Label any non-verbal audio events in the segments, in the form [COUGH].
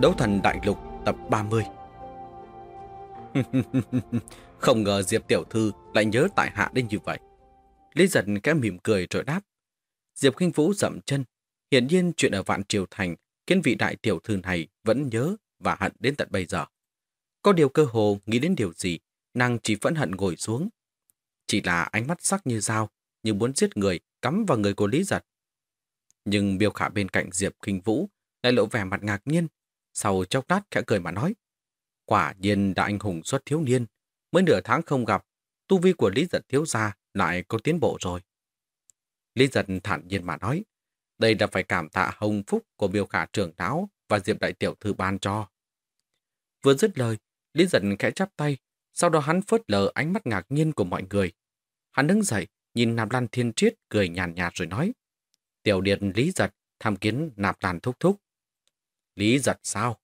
Đấu thần đại lục tập 30 [LAUGHS] Không ngờ Diệp Tiểu Thư lại nhớ tại hạ đến như vậy. Lý giật kẽ mỉm cười rồi đáp. Diệp Kinh Vũ dậm chân. Hiện nhiên chuyện ở Vạn Triều Thành khiến vị đại tiểu thư này vẫn nhớ và hận đến tận bây giờ. Có điều cơ hồ nghĩ đến điều gì, nàng chỉ phẫn hận ngồi xuống. Chỉ là ánh mắt sắc như dao, như muốn giết người, cắm vào người của Lý Giật. Nhưng Biêu Khả bên cạnh Diệp Kinh Vũ lại lộ vẻ mặt ngạc nhiên, sau chốc lát khẽ cười mà nói. Quả nhiên đã anh hùng xuất thiếu niên, mới nửa tháng không gặp, tu vi của Lý Giật thiếu gia lại có tiến bộ rồi. Lý Giật thản nhiên mà nói, đây là phải cảm tạ hồng phúc của biểu Khả trưởng đáo và Diệp Đại Tiểu Thư ban cho. Vừa dứt lời, Lý Giật khẽ chắp tay, sau đó hắn phớt lờ ánh mắt ngạc nhiên của mọi người. Hắn đứng dậy, nhìn Nạp Lan Thiên Triết cười nhàn nhạt, nhạt rồi nói, Tiểu điện Lý Giật tham kiến Nạp Lan thúc thúc. Lý giật sao?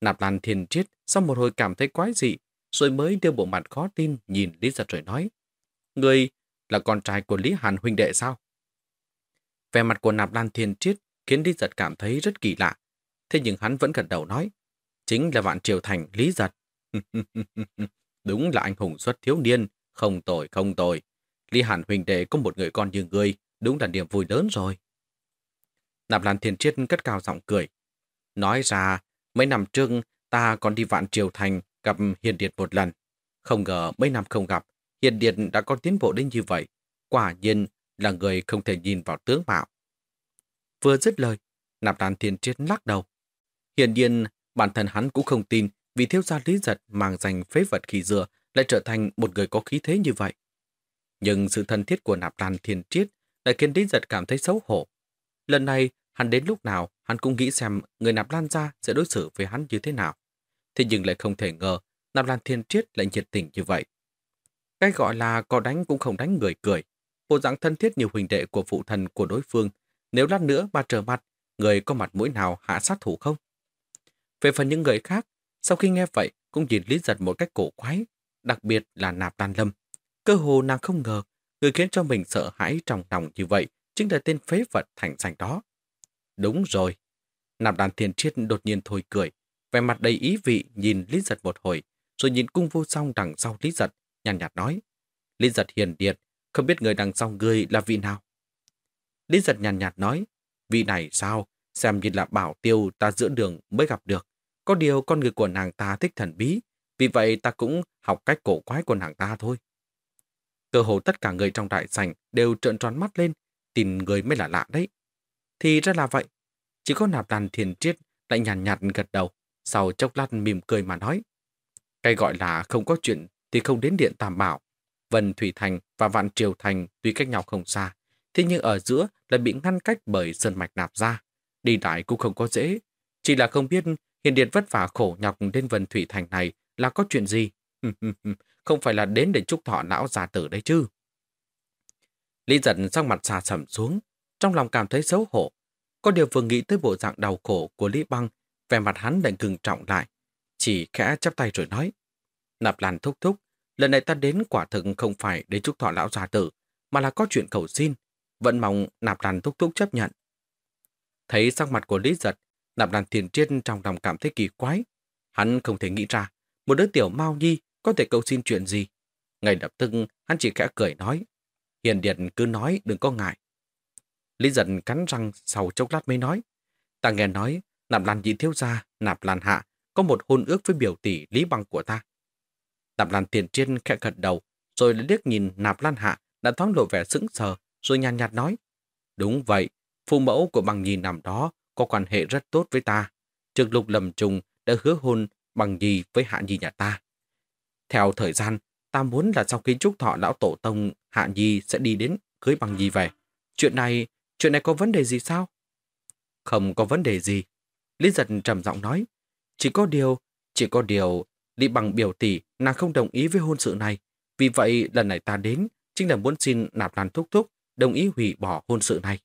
Nạp Lan Thiên Triết sau một hồi cảm thấy quái dị, rồi mới đưa bộ mặt khó tin nhìn Lý giật rồi nói. Người là con trai của Lý Hàn huynh đệ sao? Về mặt của Nạp Lan Thiên Triết khiến Lý giật cảm thấy rất kỳ lạ. Thế nhưng hắn vẫn gật đầu nói. Chính là vạn triều thành Lý giật. [LAUGHS] Đúng là anh hùng xuất thiếu niên, không tồi không tồi. Lý Hàn huynh đệ có một người con như người, đúng là niềm vui lớn rồi. Nạp Lan Thiên Triết cất cao giọng cười, Nói ra, mấy năm trước ta còn đi vạn triều thành gặp Hiền Điệt một lần. Không ngờ mấy năm không gặp, Hiền Điệt đã có tiến bộ đến như vậy. Quả nhiên là người không thể nhìn vào tướng mạo. Vừa dứt lời, nạp đàn thiên triết lắc đầu. Hiển nhiên, bản thân hắn cũng không tin vì thiếu gia lý giật mang danh phế vật khi dừa lại trở thành một người có khí thế như vậy. Nhưng sự thân thiết của nạp đàn thiên triết lại khiến lý giật cảm thấy xấu hổ. Lần này, Hắn đến lúc nào, hắn cũng nghĩ xem người nạp lan ra sẽ đối xử với hắn như thế nào. Thế nhưng lại không thể ngờ, nạp lan thiên triết lại nhiệt tình như vậy. Cái gọi là có đánh cũng không đánh người cười. Bộ dạng thân thiết nhiều huỳnh đệ của phụ thần của đối phương. Nếu lát nữa mà trở mặt, người có mặt mũi nào hạ sát thủ không? Về phần những người khác, sau khi nghe vậy cũng nhìn Lý Giật một cách cổ quái, đặc biệt là nạp lan lâm. Cơ hồ nàng không ngờ, người khiến cho mình sợ hãi trong lòng như vậy chính là tên phế vật thành danh đó. Đúng rồi. Nạp đàn thiên triết đột nhiên thôi cười, vẻ mặt đầy ý vị nhìn Lý Giật một hồi, rồi nhìn cung vô song đằng sau Lý Giật, nhàn nhạt, nói. Lý Giật hiền điệt, không biết người đằng sau người là vị nào. Lý Giật nhàn nhạt, nói, vị này sao, xem như là bảo tiêu ta giữa đường mới gặp được. Có điều con người của nàng ta thích thần bí, vì vậy ta cũng học cách cổ quái của nàng ta thôi. Cơ hồ tất cả người trong đại sảnh đều trợn tròn mắt lên, tìm người mới là lạ đấy. Thì ra là vậy. Chỉ có nạp đàn thiền triết lại nhàn nhạt, nhạt gật đầu, sau chốc lát mỉm cười mà nói. Cái gọi là không có chuyện thì không đến điện Tam Bảo. Vân Thủy Thành và Vạn Triều Thành tuy cách nhau không xa, thế nhưng ở giữa lại bị ngăn cách bởi sơn mạch nạp ra. Đi đại cũng không có dễ. Chỉ là không biết hiền điện vất vả khổ nhọc đến Vân Thủy Thành này là có chuyện gì. [LAUGHS] không phải là đến để chúc thọ não già tử đấy chứ. Lý giận sang mặt xà sầm xuống, trong lòng cảm thấy xấu hổ. Có điều vừa nghĩ tới bộ dạng đau khổ của Lý Băng, vẻ mặt hắn lại ngừng trọng lại. Chỉ khẽ chắp tay rồi nói. Nạp Lan thúc thúc, lần này ta đến quả thực không phải để chúc thọ lão già tử, mà là có chuyện cầu xin. Vẫn mong Nạp Lan thúc thúc chấp nhận. Thấy sắc mặt của Lý Giật, Nạp Lan thiền triết trong lòng cảm thấy kỳ quái. Hắn không thể nghĩ ra, một đứa tiểu mau nhi có thể cầu xin chuyện gì. Ngay lập tức, hắn chỉ khẽ cười nói. Hiền Điện cứ nói đừng có ngại. Lý giận cắn răng sau chốc lát mới nói. Ta nghe nói, nạp lan nhị thiếu gia, nạp lan hạ, có một hôn ước với biểu tỷ Lý Băng của ta. Nạp lan tiền triên khẽ gật đầu, rồi lại liếc nhìn nạp lan hạ đã thoáng lộ vẻ sững sờ, rồi nhàn nhạt nói. Đúng vậy, phụ mẫu của bằng nhì nằm đó có quan hệ rất tốt với ta. Trực lục lầm trùng đã hứa hôn bằng nhì với hạ nhì nhà ta. Theo thời gian, ta muốn là sau khi chúc thọ lão tổ tông Hạ Nhi sẽ đi đến cưới bằng Nhi về. Chuyện này, chuyện này có vấn đề gì sao? Không có vấn đề gì. Lý giật trầm giọng nói. Chỉ có điều, chỉ có điều, Lý bằng biểu tỷ nàng không đồng ý với hôn sự này. Vì vậy lần này ta đến chính là muốn xin nạp lan thúc thúc đồng ý hủy bỏ hôn sự này.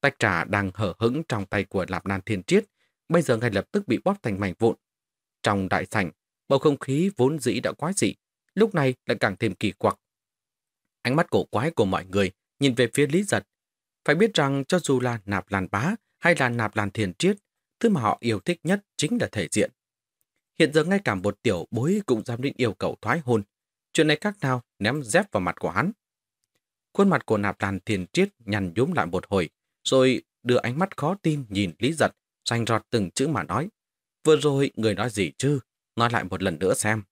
Tách trà đang hở hững trong tay của Lạp Nan Thiên Triết, bây giờ ngay lập tức bị bóp thành mảnh vụn. Trong đại sảnh, bầu không khí vốn dĩ đã quái dị, lúc này lại càng thêm kỳ quặc. Ánh mắt cổ quái của mọi người nhìn về phía Lý Giật. Phải biết rằng cho dù là nạp làn bá hay là nạp làn thiền triết, thứ mà họ yêu thích nhất chính là thể diện. Hiện giờ ngay cả một tiểu bối cũng dám định yêu cầu thoái hôn. Chuyện này các nào ném dép vào mặt của hắn. Khuôn mặt của nạp làn thiền triết nhằn nhúm lại một hồi, rồi đưa ánh mắt khó tin nhìn Lý Giật, xanh rọt từng chữ mà nói. Vừa rồi người nói gì chứ? Nói lại một lần nữa xem.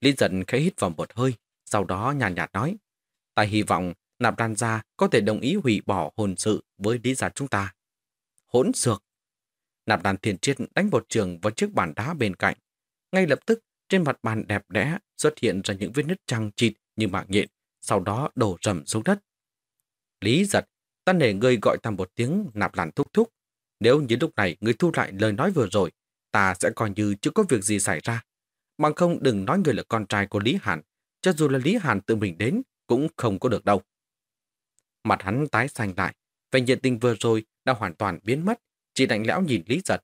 Lý Giật khẽ hít vào một hơi, sau đó nhàn nhạt, nhạt nói. Ta hy vọng nạp đàn gia có thể đồng ý hủy bỏ hồn sự với lý giả chúng ta. Hỗn xược! Nạp đàn thiền triết đánh một trường vào chiếc bàn đá bên cạnh. Ngay lập tức, trên mặt bàn đẹp đẽ xuất hiện ra những vết nứt trăng chịt như mạng nhện, sau đó đổ rầm xuống đất. Lý giật, ta nể ngươi gọi ta một tiếng nạp làn thúc thúc. Nếu như lúc này ngươi thu lại lời nói vừa rồi, ta sẽ coi như chưa có việc gì xảy ra. Bằng không đừng nói người là con trai của Lý Hàn, cho dù là Lý Hàn tự mình đến, cũng không có được đâu. Mặt hắn tái xanh lại, vẻ nhiệt tình vừa rồi đã hoàn toàn biến mất, chỉ lạnh lẽo nhìn Lý Giật.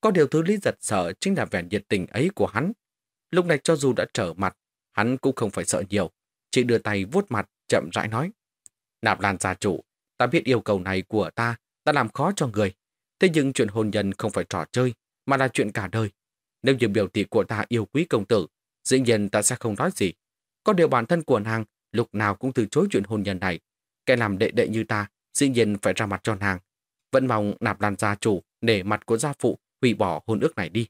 Có điều thứ Lý Giật sợ chính là vẻ nhiệt tình ấy của hắn. Lúc này cho dù đã trở mặt, hắn cũng không phải sợ nhiều, chỉ đưa tay vuốt mặt, chậm rãi nói. Nạp Lan gia chủ, ta biết yêu cầu này của ta đã làm khó cho người. Thế nhưng chuyện hôn nhân không phải trò chơi, mà là chuyện cả đời. Nếu như biểu tỷ của ta yêu quý công tử, dĩ nhiên ta sẽ không nói gì. Có điều bản thân của nàng lúc nào cũng từ chối chuyện hôn nhân này. Kẻ làm đệ đệ như ta, dĩ nhiên phải ra mặt cho nàng. Vẫn mong nạp lan gia chủ, nể mặt của gia phụ, hủy bỏ hôn ước này đi.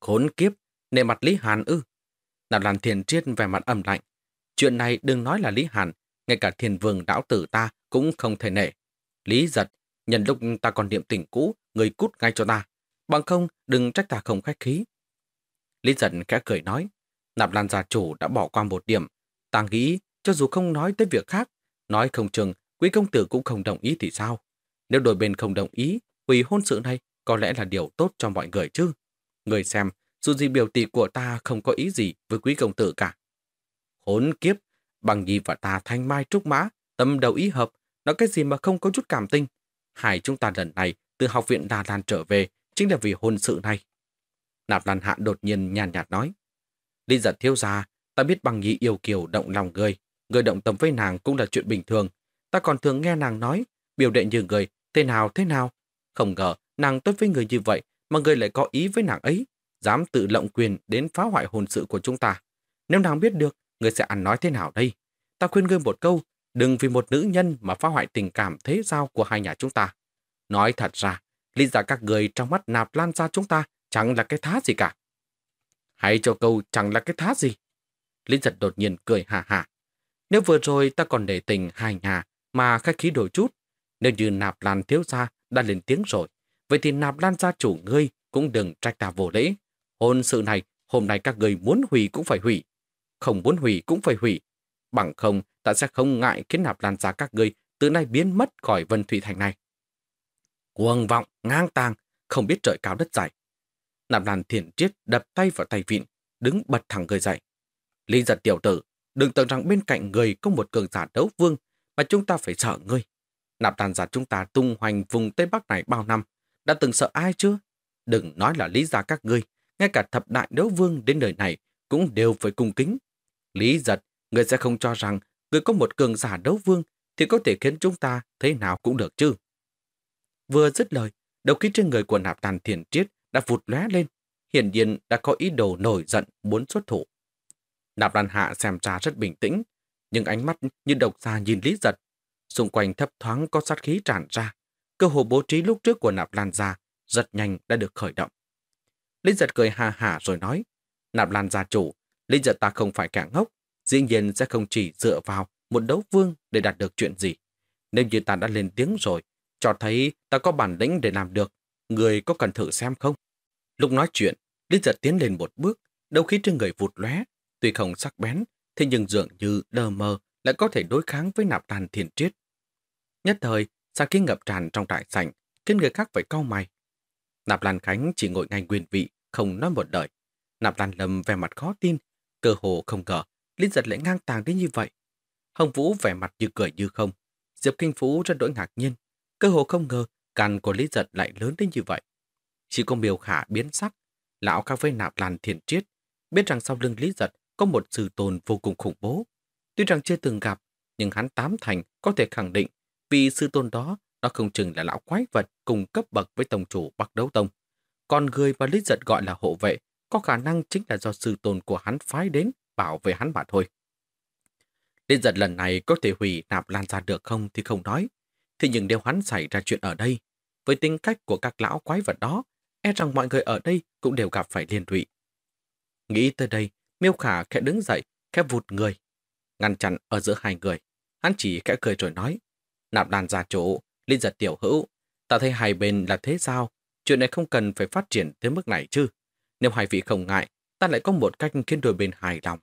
Khốn kiếp, nể mặt Lý Hàn ư. Nạp lan thiền triết về mặt âm lạnh. Chuyện này đừng nói là Lý Hàn, ngay cả thiền vương đảo tử ta cũng không thể nể. Lý giật, nhân lúc ta còn niệm tình cũ, người cút ngay cho ta. Bằng không, đừng trách ta không khách khí. Lý giật khẽ cười nói, nạp lan gia chủ đã bỏ qua một điểm, Ta nghĩ, cho dù không nói tới việc khác, nói không chừng, quý công tử cũng không đồng ý thì sao? Nếu đôi bên không đồng ý, hủy hôn sự này có lẽ là điều tốt cho mọi người chứ. Người xem, dù gì biểu tỷ của ta không có ý gì với quý công tử cả. Hốn kiếp, bằng gì và ta thanh mai trúc mã, tâm đầu ý hợp, nói cái gì mà không có chút cảm tình. Hai chúng ta lần này từ học viện Đà Lan trở về chính là vì hôn sự này. Nạp Lan Hạ đột nhiên nhàn nhạt nói. Lý giật thiếu gia, Ta biết bằng nhi yêu kiều động lòng người, người động tâm với nàng cũng là chuyện bình thường. Ta còn thường nghe nàng nói, biểu đệ như người, thế nào thế nào. Không ngờ, nàng tốt với người như vậy, mà người lại có ý với nàng ấy, dám tự lộng quyền đến phá hoại hồn sự của chúng ta. Nếu nàng biết được, người sẽ ăn nói thế nào đây? Ta khuyên ngươi một câu, đừng vì một nữ nhân mà phá hoại tình cảm thế giao của hai nhà chúng ta. Nói thật ra, lý giả các người trong mắt nạp lan ra chúng ta chẳng là cái thá gì cả. Hãy cho câu chẳng là cái thá gì. Lý giật đột nhiên cười hà hà. Nếu vừa rồi ta còn để tình hai nhà mà khách khí đổi chút, nếu như nạp lan thiếu gia đã lên tiếng rồi, vậy thì nạp lan gia chủ ngươi cũng đừng trách ta vô lễ. Hôn sự này, hôm nay các người muốn hủy cũng phải hủy. Không muốn hủy cũng phải hủy. Bằng không, ta sẽ không ngại khiến nạp lan gia các ngươi từ nay biến mất khỏi Vân Thủy Thành này. Cuồng vọng, ngang tàng, không biết trời cao đất dài. Nạp lan thiện triết đập tay vào tay vịn, đứng bật thẳng người dậy. Lý giật tiểu tử, đừng tưởng rằng bên cạnh người có một cường giả đấu vương mà chúng ta phải sợ ngươi. Nạp tàn giả chúng ta tung hoành vùng Tây Bắc này bao năm, đã từng sợ ai chưa? Đừng nói là lý gia các ngươi, ngay cả thập đại đấu vương đến đời này cũng đều phải cung kính. Lý giật, ngươi sẽ không cho rằng người có một cường giả đấu vương thì có thể khiến chúng ta thế nào cũng được chứ. Vừa dứt lời, đầu khí trên người của nạp tàn thiền triết đã vụt lóe lên, hiển nhiên đã có ý đồ nổi giận muốn xuất thủ. Nạp Lan Hạ xem ra rất bình tĩnh, nhưng ánh mắt như độc xa nhìn Lý Giật. Xung quanh thấp thoáng có sát khí tràn ra. Cơ hồ bố trí lúc trước của Nạp Lan gia rất nhanh đã được khởi động. Lý Giật cười hà hả rồi nói, Nạp Lan gia chủ, Lý Giật ta không phải kẻ ngốc, dĩ nhiên sẽ không chỉ dựa vào một đấu vương để đạt được chuyện gì. Nếu như ta đã lên tiếng rồi, cho thấy ta có bản lĩnh để làm được, người có cần thử xem không? Lúc nói chuyện, Lý Giật tiến lên một bước, đầu khí trên người vụt lóe, Tuy không sắc bén, thế nhưng dường như đờ mờ lại có thể đối kháng với nạp đàn thiền triết. Nhất thời, xa khí ngập tràn trong đại sảnh, khiến người khác phải cau mày. Nạp Lan Khánh chỉ ngồi ngay nguyên vị, không nói một lời. Nạp Lan Lâm vẻ mặt khó tin, cơ hồ không ngờ, Lý giật lại ngang tàng đến như vậy. Hồng Vũ vẻ mặt như cười như không. Diệp Kinh Phú rất đỗi ngạc nhiên, cơ hồ không ngờ càn của Lý giật lại lớn đến như vậy. Chỉ có miều khả biến sắc, lão khác với Nạp Lan thiền triết, biết rằng sau lưng Lý giật có một sự tồn vô cùng khủng bố. Tuy rằng chưa từng gặp, nhưng hắn tám thành có thể khẳng định vì sư tôn đó nó không chừng là lão quái vật cùng cấp bậc với tổng chủ Bắc Đấu Tông. Còn người mà Lít Giật gọi là hộ vệ có khả năng chính là do sư tôn của hắn phái đến bảo vệ hắn mà thôi. Lít Giật lần này có thể hủy nạp lan ra được không thì không nói. thì nhưng nếu hắn xảy ra chuyện ở đây, với tính cách của các lão quái vật đó, e rằng mọi người ở đây cũng đều gặp phải liên lụy. Nghĩ tới đây, Miêu Khả khẽ đứng dậy, khẽ vụt người, ngăn chặn ở giữa hai người. Hắn chỉ khẽ cười rồi nói, nạp lan ra chỗ, Linh giật tiểu hữu, ta thấy hai bên là thế sao? Chuyện này không cần phải phát triển tới mức này chứ. Nếu hai vị không ngại, ta lại có một cách khiến đôi bên hài lòng.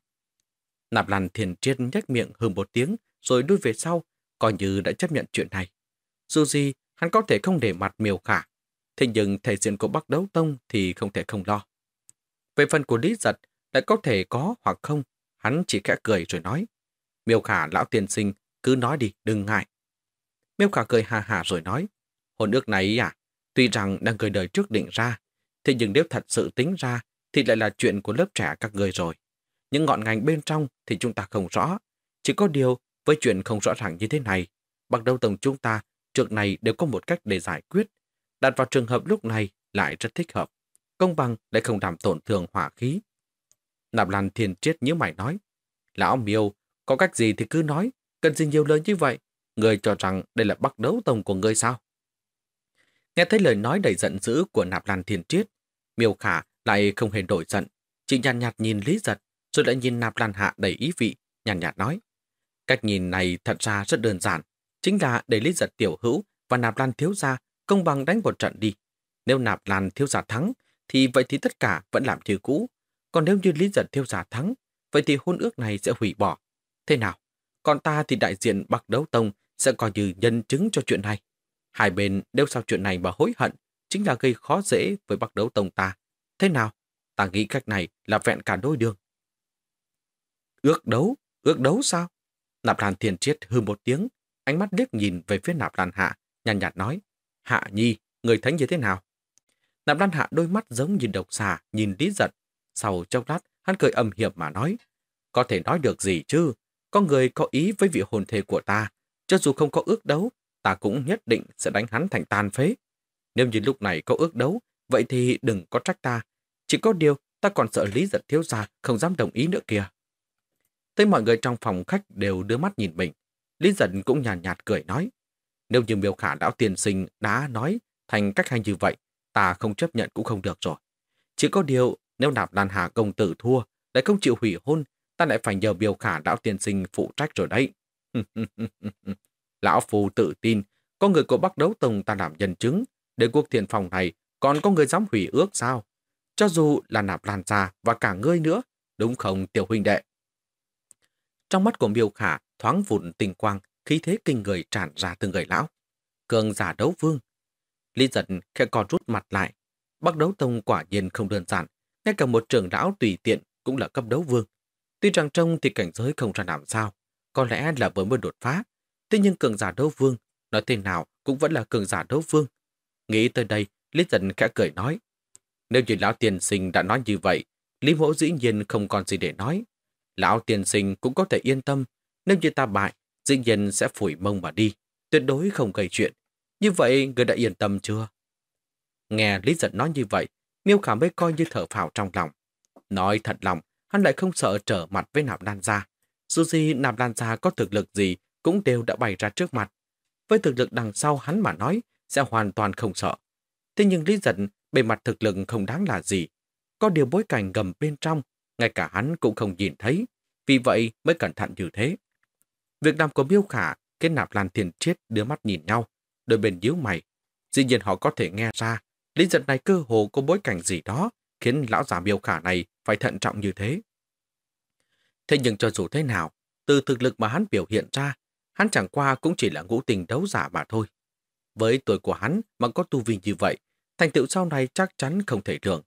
Nạp Lan thiền triết nhếch miệng hừ một tiếng, rồi đuôi về sau, coi như đã chấp nhận chuyện này. Dù gì, hắn có thể không để mặt miều khả. Thế nhưng thể diện của Bắc Đấu Tông thì không thể không lo. Về phần của Lý Giật, lại có thể có hoặc không, hắn chỉ khẽ cười rồi nói. Miêu khả lão tiên sinh, cứ nói đi, đừng ngại. Miêu Khả cười hà hà rồi nói, hồn ước này à, tuy rằng đang người đời trước định ra, thế nhưng nếu thật sự tính ra, thì lại là chuyện của lớp trẻ các người rồi. Những ngọn ngành bên trong thì chúng ta không rõ. Chỉ có điều, với chuyện không rõ ràng như thế này, bằng đầu tổng chúng ta trước này đều có một cách để giải quyết. Đặt vào trường hợp lúc này lại rất thích hợp. Công bằng lại không làm tổn thương hỏa khí. Nạp Lan Thiên Triết như mày nói, Lão miêu, có cách gì thì cứ nói, cần gì nhiều lời như vậy. Người cho rằng đây là bắc đấu tông của người sao? Nghe thấy lời nói đầy giận dữ của nạp lan thiên triết, miêu khả lại không hề đổi giận, chỉ nhàn nhạt, nhìn Lý Giật, rồi lại nhìn nạp lan hạ đầy ý vị, nhàn nhạt, nói. Cách nhìn này thật ra rất đơn giản, chính là để Lý Giật tiểu hữu và nạp lan thiếu gia công bằng đánh một trận đi. Nếu nạp lan thiếu gia thắng, thì vậy thì tất cả vẫn làm như cũ. Còn nếu như Lý Giật Thiêu giả thắng, vậy thì hôn ước này sẽ hủy bỏ. Thế nào? Còn ta thì đại diện Bắc Đấu Tông sẽ coi như nhân chứng cho chuyện này. Hai bên đều sau chuyện này mà hối hận, chính là gây khó dễ với Bắc Đấu Tông ta. Thế nào? Ta nghĩ cách này là vẹn cả đôi đường. Ước đấu? Ước đấu sao? Nạp Lan Thiền Triết hư một tiếng, ánh mắt liếc nhìn về phía Nạp Lan Hạ, nhàn nhạt nói, Hạ Nhi, người thánh như thế nào? Nạp Lan Hạ đôi mắt giống như độc xà, nhìn lý giật. Sau chốc lát, hắn cười âm hiệp mà nói, có thể nói được gì chứ? Có người có ý với vị hồn thể của ta, cho dù không có ước đấu, ta cũng nhất định sẽ đánh hắn thành tan phế. Nếu như lúc này có ước đấu, vậy thì đừng có trách ta. Chỉ có điều, ta còn sợ Lý giật thiếu gia không dám đồng ý nữa kìa. Thấy mọi người trong phòng khách đều đưa mắt nhìn mình. Lý giật cũng nhàn nhạt, nhạt cười nói. Nếu như miêu khả lão tiền sinh đã nói thành cách hay như vậy, ta không chấp nhận cũng không được rồi. Chỉ có điều, nếu nạp Lan Hà công tử thua, lại không chịu hủy hôn, ta lại phải nhờ biểu khả lão tiền sinh phụ trách rồi đấy. [LAUGHS] Lão Phu tự tin, có người của Bắc Đấu Tông ta làm nhân chứng, để cuộc thiền phòng này còn có người dám hủy ước sao? Cho dù là nạp lan ra và cả ngươi nữa, đúng không tiểu huynh đệ? Trong mắt của miêu khả thoáng vụn tình quang, khí thế kinh người tràn ra từ người lão. Cường giả đấu vương. Lý giật khẽ còn rút mặt lại. Bắc đấu tông quả nhiên không đơn giản. Ngay cả một trưởng lão tùy tiện cũng là cấp đấu vương. Tuy rằng trông thì cảnh giới không ra làm sao, có lẽ là với một đột phá. Thế nhưng cường giả đấu vương, nói thế nào cũng vẫn là cường giả đấu vương. Nghĩ tới đây, Lý Dân khẽ cười nói. Nếu như lão tiền sinh đã nói như vậy, Lý Mỗ dĩ nhiên không còn gì để nói. Lão tiền sinh cũng có thể yên tâm, nếu như ta bại, dĩ nhiên sẽ phủi mông mà đi, tuyệt đối không gây chuyện. Như vậy, người đã yên tâm chưa? Nghe Lý Dân nói như vậy, Miêu Khả mới coi như thở phào trong lòng. Nói thật lòng, hắn lại không sợ trở mặt với nạp đan gia. Dù gì nạp lan gia có thực lực gì cũng đều đã bày ra trước mặt. Với thực lực đằng sau hắn mà nói sẽ hoàn toàn không sợ. Thế nhưng Lý Giật bề mặt thực lực không đáng là gì. Có điều bối cảnh gầm bên trong, ngay cả hắn cũng không nhìn thấy. Vì vậy mới cẩn thận như thế. Việc làm của Miêu Khả kết nạp Lan Thiền Triết đưa mắt nhìn nhau, đôi bên díu mày. Dĩ nhiên họ có thể nghe ra Lý Giật này cơ hồ có bối cảnh gì đó khiến lão già Miêu Khả này phải thận trọng như thế. Thế nhưng cho dù thế nào, từ thực lực mà hắn biểu hiện ra, hắn chẳng qua cũng chỉ là ngũ tình đấu giả mà thôi. Với tuổi của hắn mà có tu vi như vậy, thành tựu sau này chắc chắn không thể thường.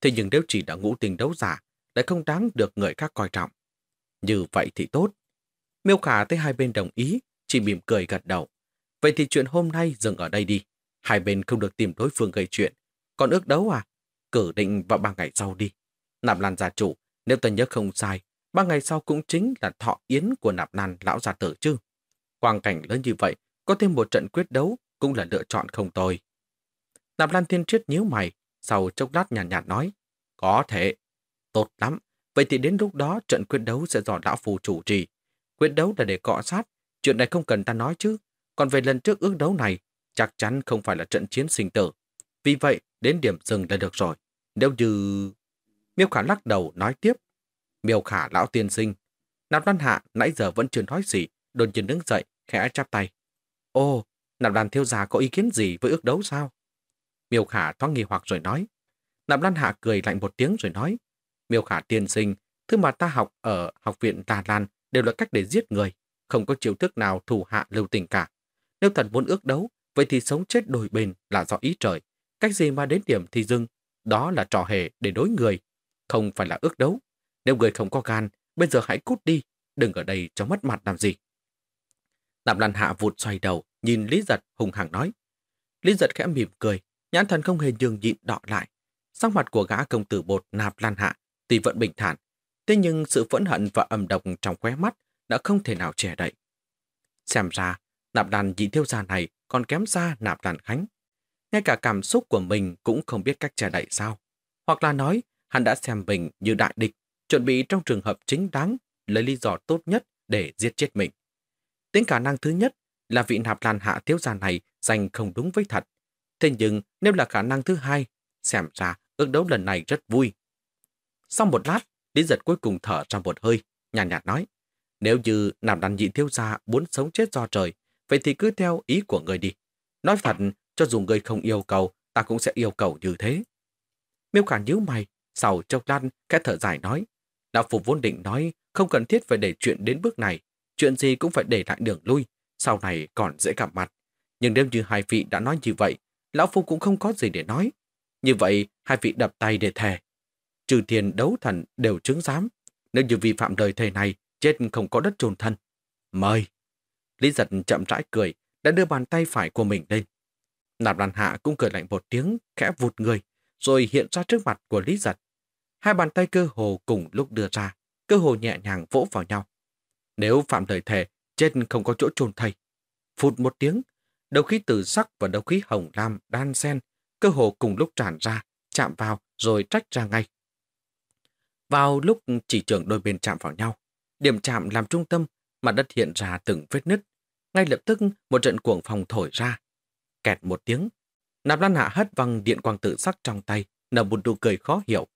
Thế nhưng nếu chỉ là ngũ tình đấu giả, lại không đáng được người khác coi trọng. Như vậy thì tốt. Miêu Khả thấy hai bên đồng ý, chỉ mỉm cười gật đầu. Vậy thì chuyện hôm nay dừng ở đây đi. Hai bên không được tìm đối phương gây chuyện. Còn ước đấu à? Cử định vào ba ngày sau đi. Nạp Lan gia chủ, nếu ta nhớ không sai, ba ngày sau cũng chính là thọ yến của Nạp Lan lão gia tử chứ. Quang cảnh lớn như vậy, có thêm một trận quyết đấu cũng là lựa chọn không tồi. Nạp Lan Thiên Triết nhíu mày, sau chốc lát nhàn nhạt, nhạt nói, có thể. Tốt lắm, vậy thì đến lúc đó trận quyết đấu sẽ do lão phù chủ trì. Quyết đấu là để cọ sát, chuyện này không cần ta nói chứ. Còn về lần trước ước đấu này, chắc chắn không phải là trận chiến sinh tử. Vì vậy, đến điểm dừng là được rồi. Nếu như... Miêu Khả lắc đầu nói tiếp. Miêu Khả lão tiên sinh. Nạp Lan Hạ nãy giờ vẫn chưa nói gì, đột nhiên đứng dậy, khẽ chắp tay. Ô, Nạp Lan Thiếu Gia có ý kiến gì với ước đấu sao? Miêu Khả thoáng nghi hoặc rồi nói. Nạp Lan Hạ cười lạnh một tiếng rồi nói. Miêu Khả tiên sinh, thứ mà ta học ở học viện Đà Lan đều là cách để giết người, không có chiêu thức nào thủ hạ lưu tình cả. Nếu thần muốn ước đấu, vậy thì sống chết đổi bền là do ý trời. Cách gì mà đến điểm thì dưng, đó là trò hề để đối người, không phải là ước đấu. Nếu người không có gan, bây giờ hãy cút đi, đừng ở đây cho mất mặt làm gì. Nạp Lan Hạ vụt xoay đầu, nhìn Lý Giật hùng hằng nói. Lý Giật khẽ mỉm cười, nhãn thần không hề nhường nhịn đọ lại. Sắc mặt của gã công tử bột Nạp Lan Hạ tuy vẫn bình thản, thế nhưng sự phẫn hận và âm độc trong khóe mắt đã không thể nào che đậy. Xem ra, Nạp Lan nhị thiêu gia này còn kém xa Nạp đàn Khánh. Ngay cả cảm xúc của mình cũng không biết cách che đậy sao. Hoặc là nói, hắn đã xem mình như đại địch, chuẩn bị trong trường hợp chính đáng lấy lý do tốt nhất để giết chết mình. Tính khả năng thứ nhất là vị nạp lan hạ thiếu gia này dành không đúng với thật. Thế nhưng nếu là khả năng thứ hai, xem ra ước đấu lần này rất vui. Sau một lát, Lý giật cuối cùng thở ra một hơi, nhàn nhạt, nhạt nói. Nếu như nạp đàn nhị thiếu gia muốn sống chết do trời, vậy thì cứ theo ý của người đi. Nói thật, cho dù người không yêu cầu, ta cũng sẽ yêu cầu như thế. Miêu Khả nhíu mày, sau chốc lát, khẽ thở dài nói. Đạo Phục vốn định nói không cần thiết phải để chuyện đến bước này, chuyện gì cũng phải để lại đường lui, sau này còn dễ gặp mặt. Nhưng nếu như hai vị đã nói như vậy, Lão Phu cũng không có gì để nói. Như vậy, hai vị đập tay để thề. Trừ thiền đấu thần đều chứng giám. Nếu như vi phạm lời thề này, chết không có đất trồn thân. Mời! Lý giật chậm rãi cười, đã đưa bàn tay phải của mình lên. Nạp đàn hạ cũng cười lạnh một tiếng, khẽ vụt người, rồi hiện ra trước mặt của Lý giật. Hai bàn tay cơ hồ cùng lúc đưa ra, cơ hồ nhẹ nhàng vỗ vào nhau. Nếu phạm lời thề, chết không có chỗ chôn thầy. Phụt một tiếng, đầu khí từ sắc và đầu khí hồng lam đan xen, cơ hồ cùng lúc tràn ra, chạm vào rồi trách ra ngay. Vào lúc chỉ trường đôi bên chạm vào nhau, điểm chạm làm trung tâm, mặt đất hiện ra từng vết nứt. Ngay lập tức một trận cuồng phòng thổi ra. Kẹt một tiếng, nạp lan hạ hất văng điện quang tự sắc trong tay, nở một nụ cười khó hiểu.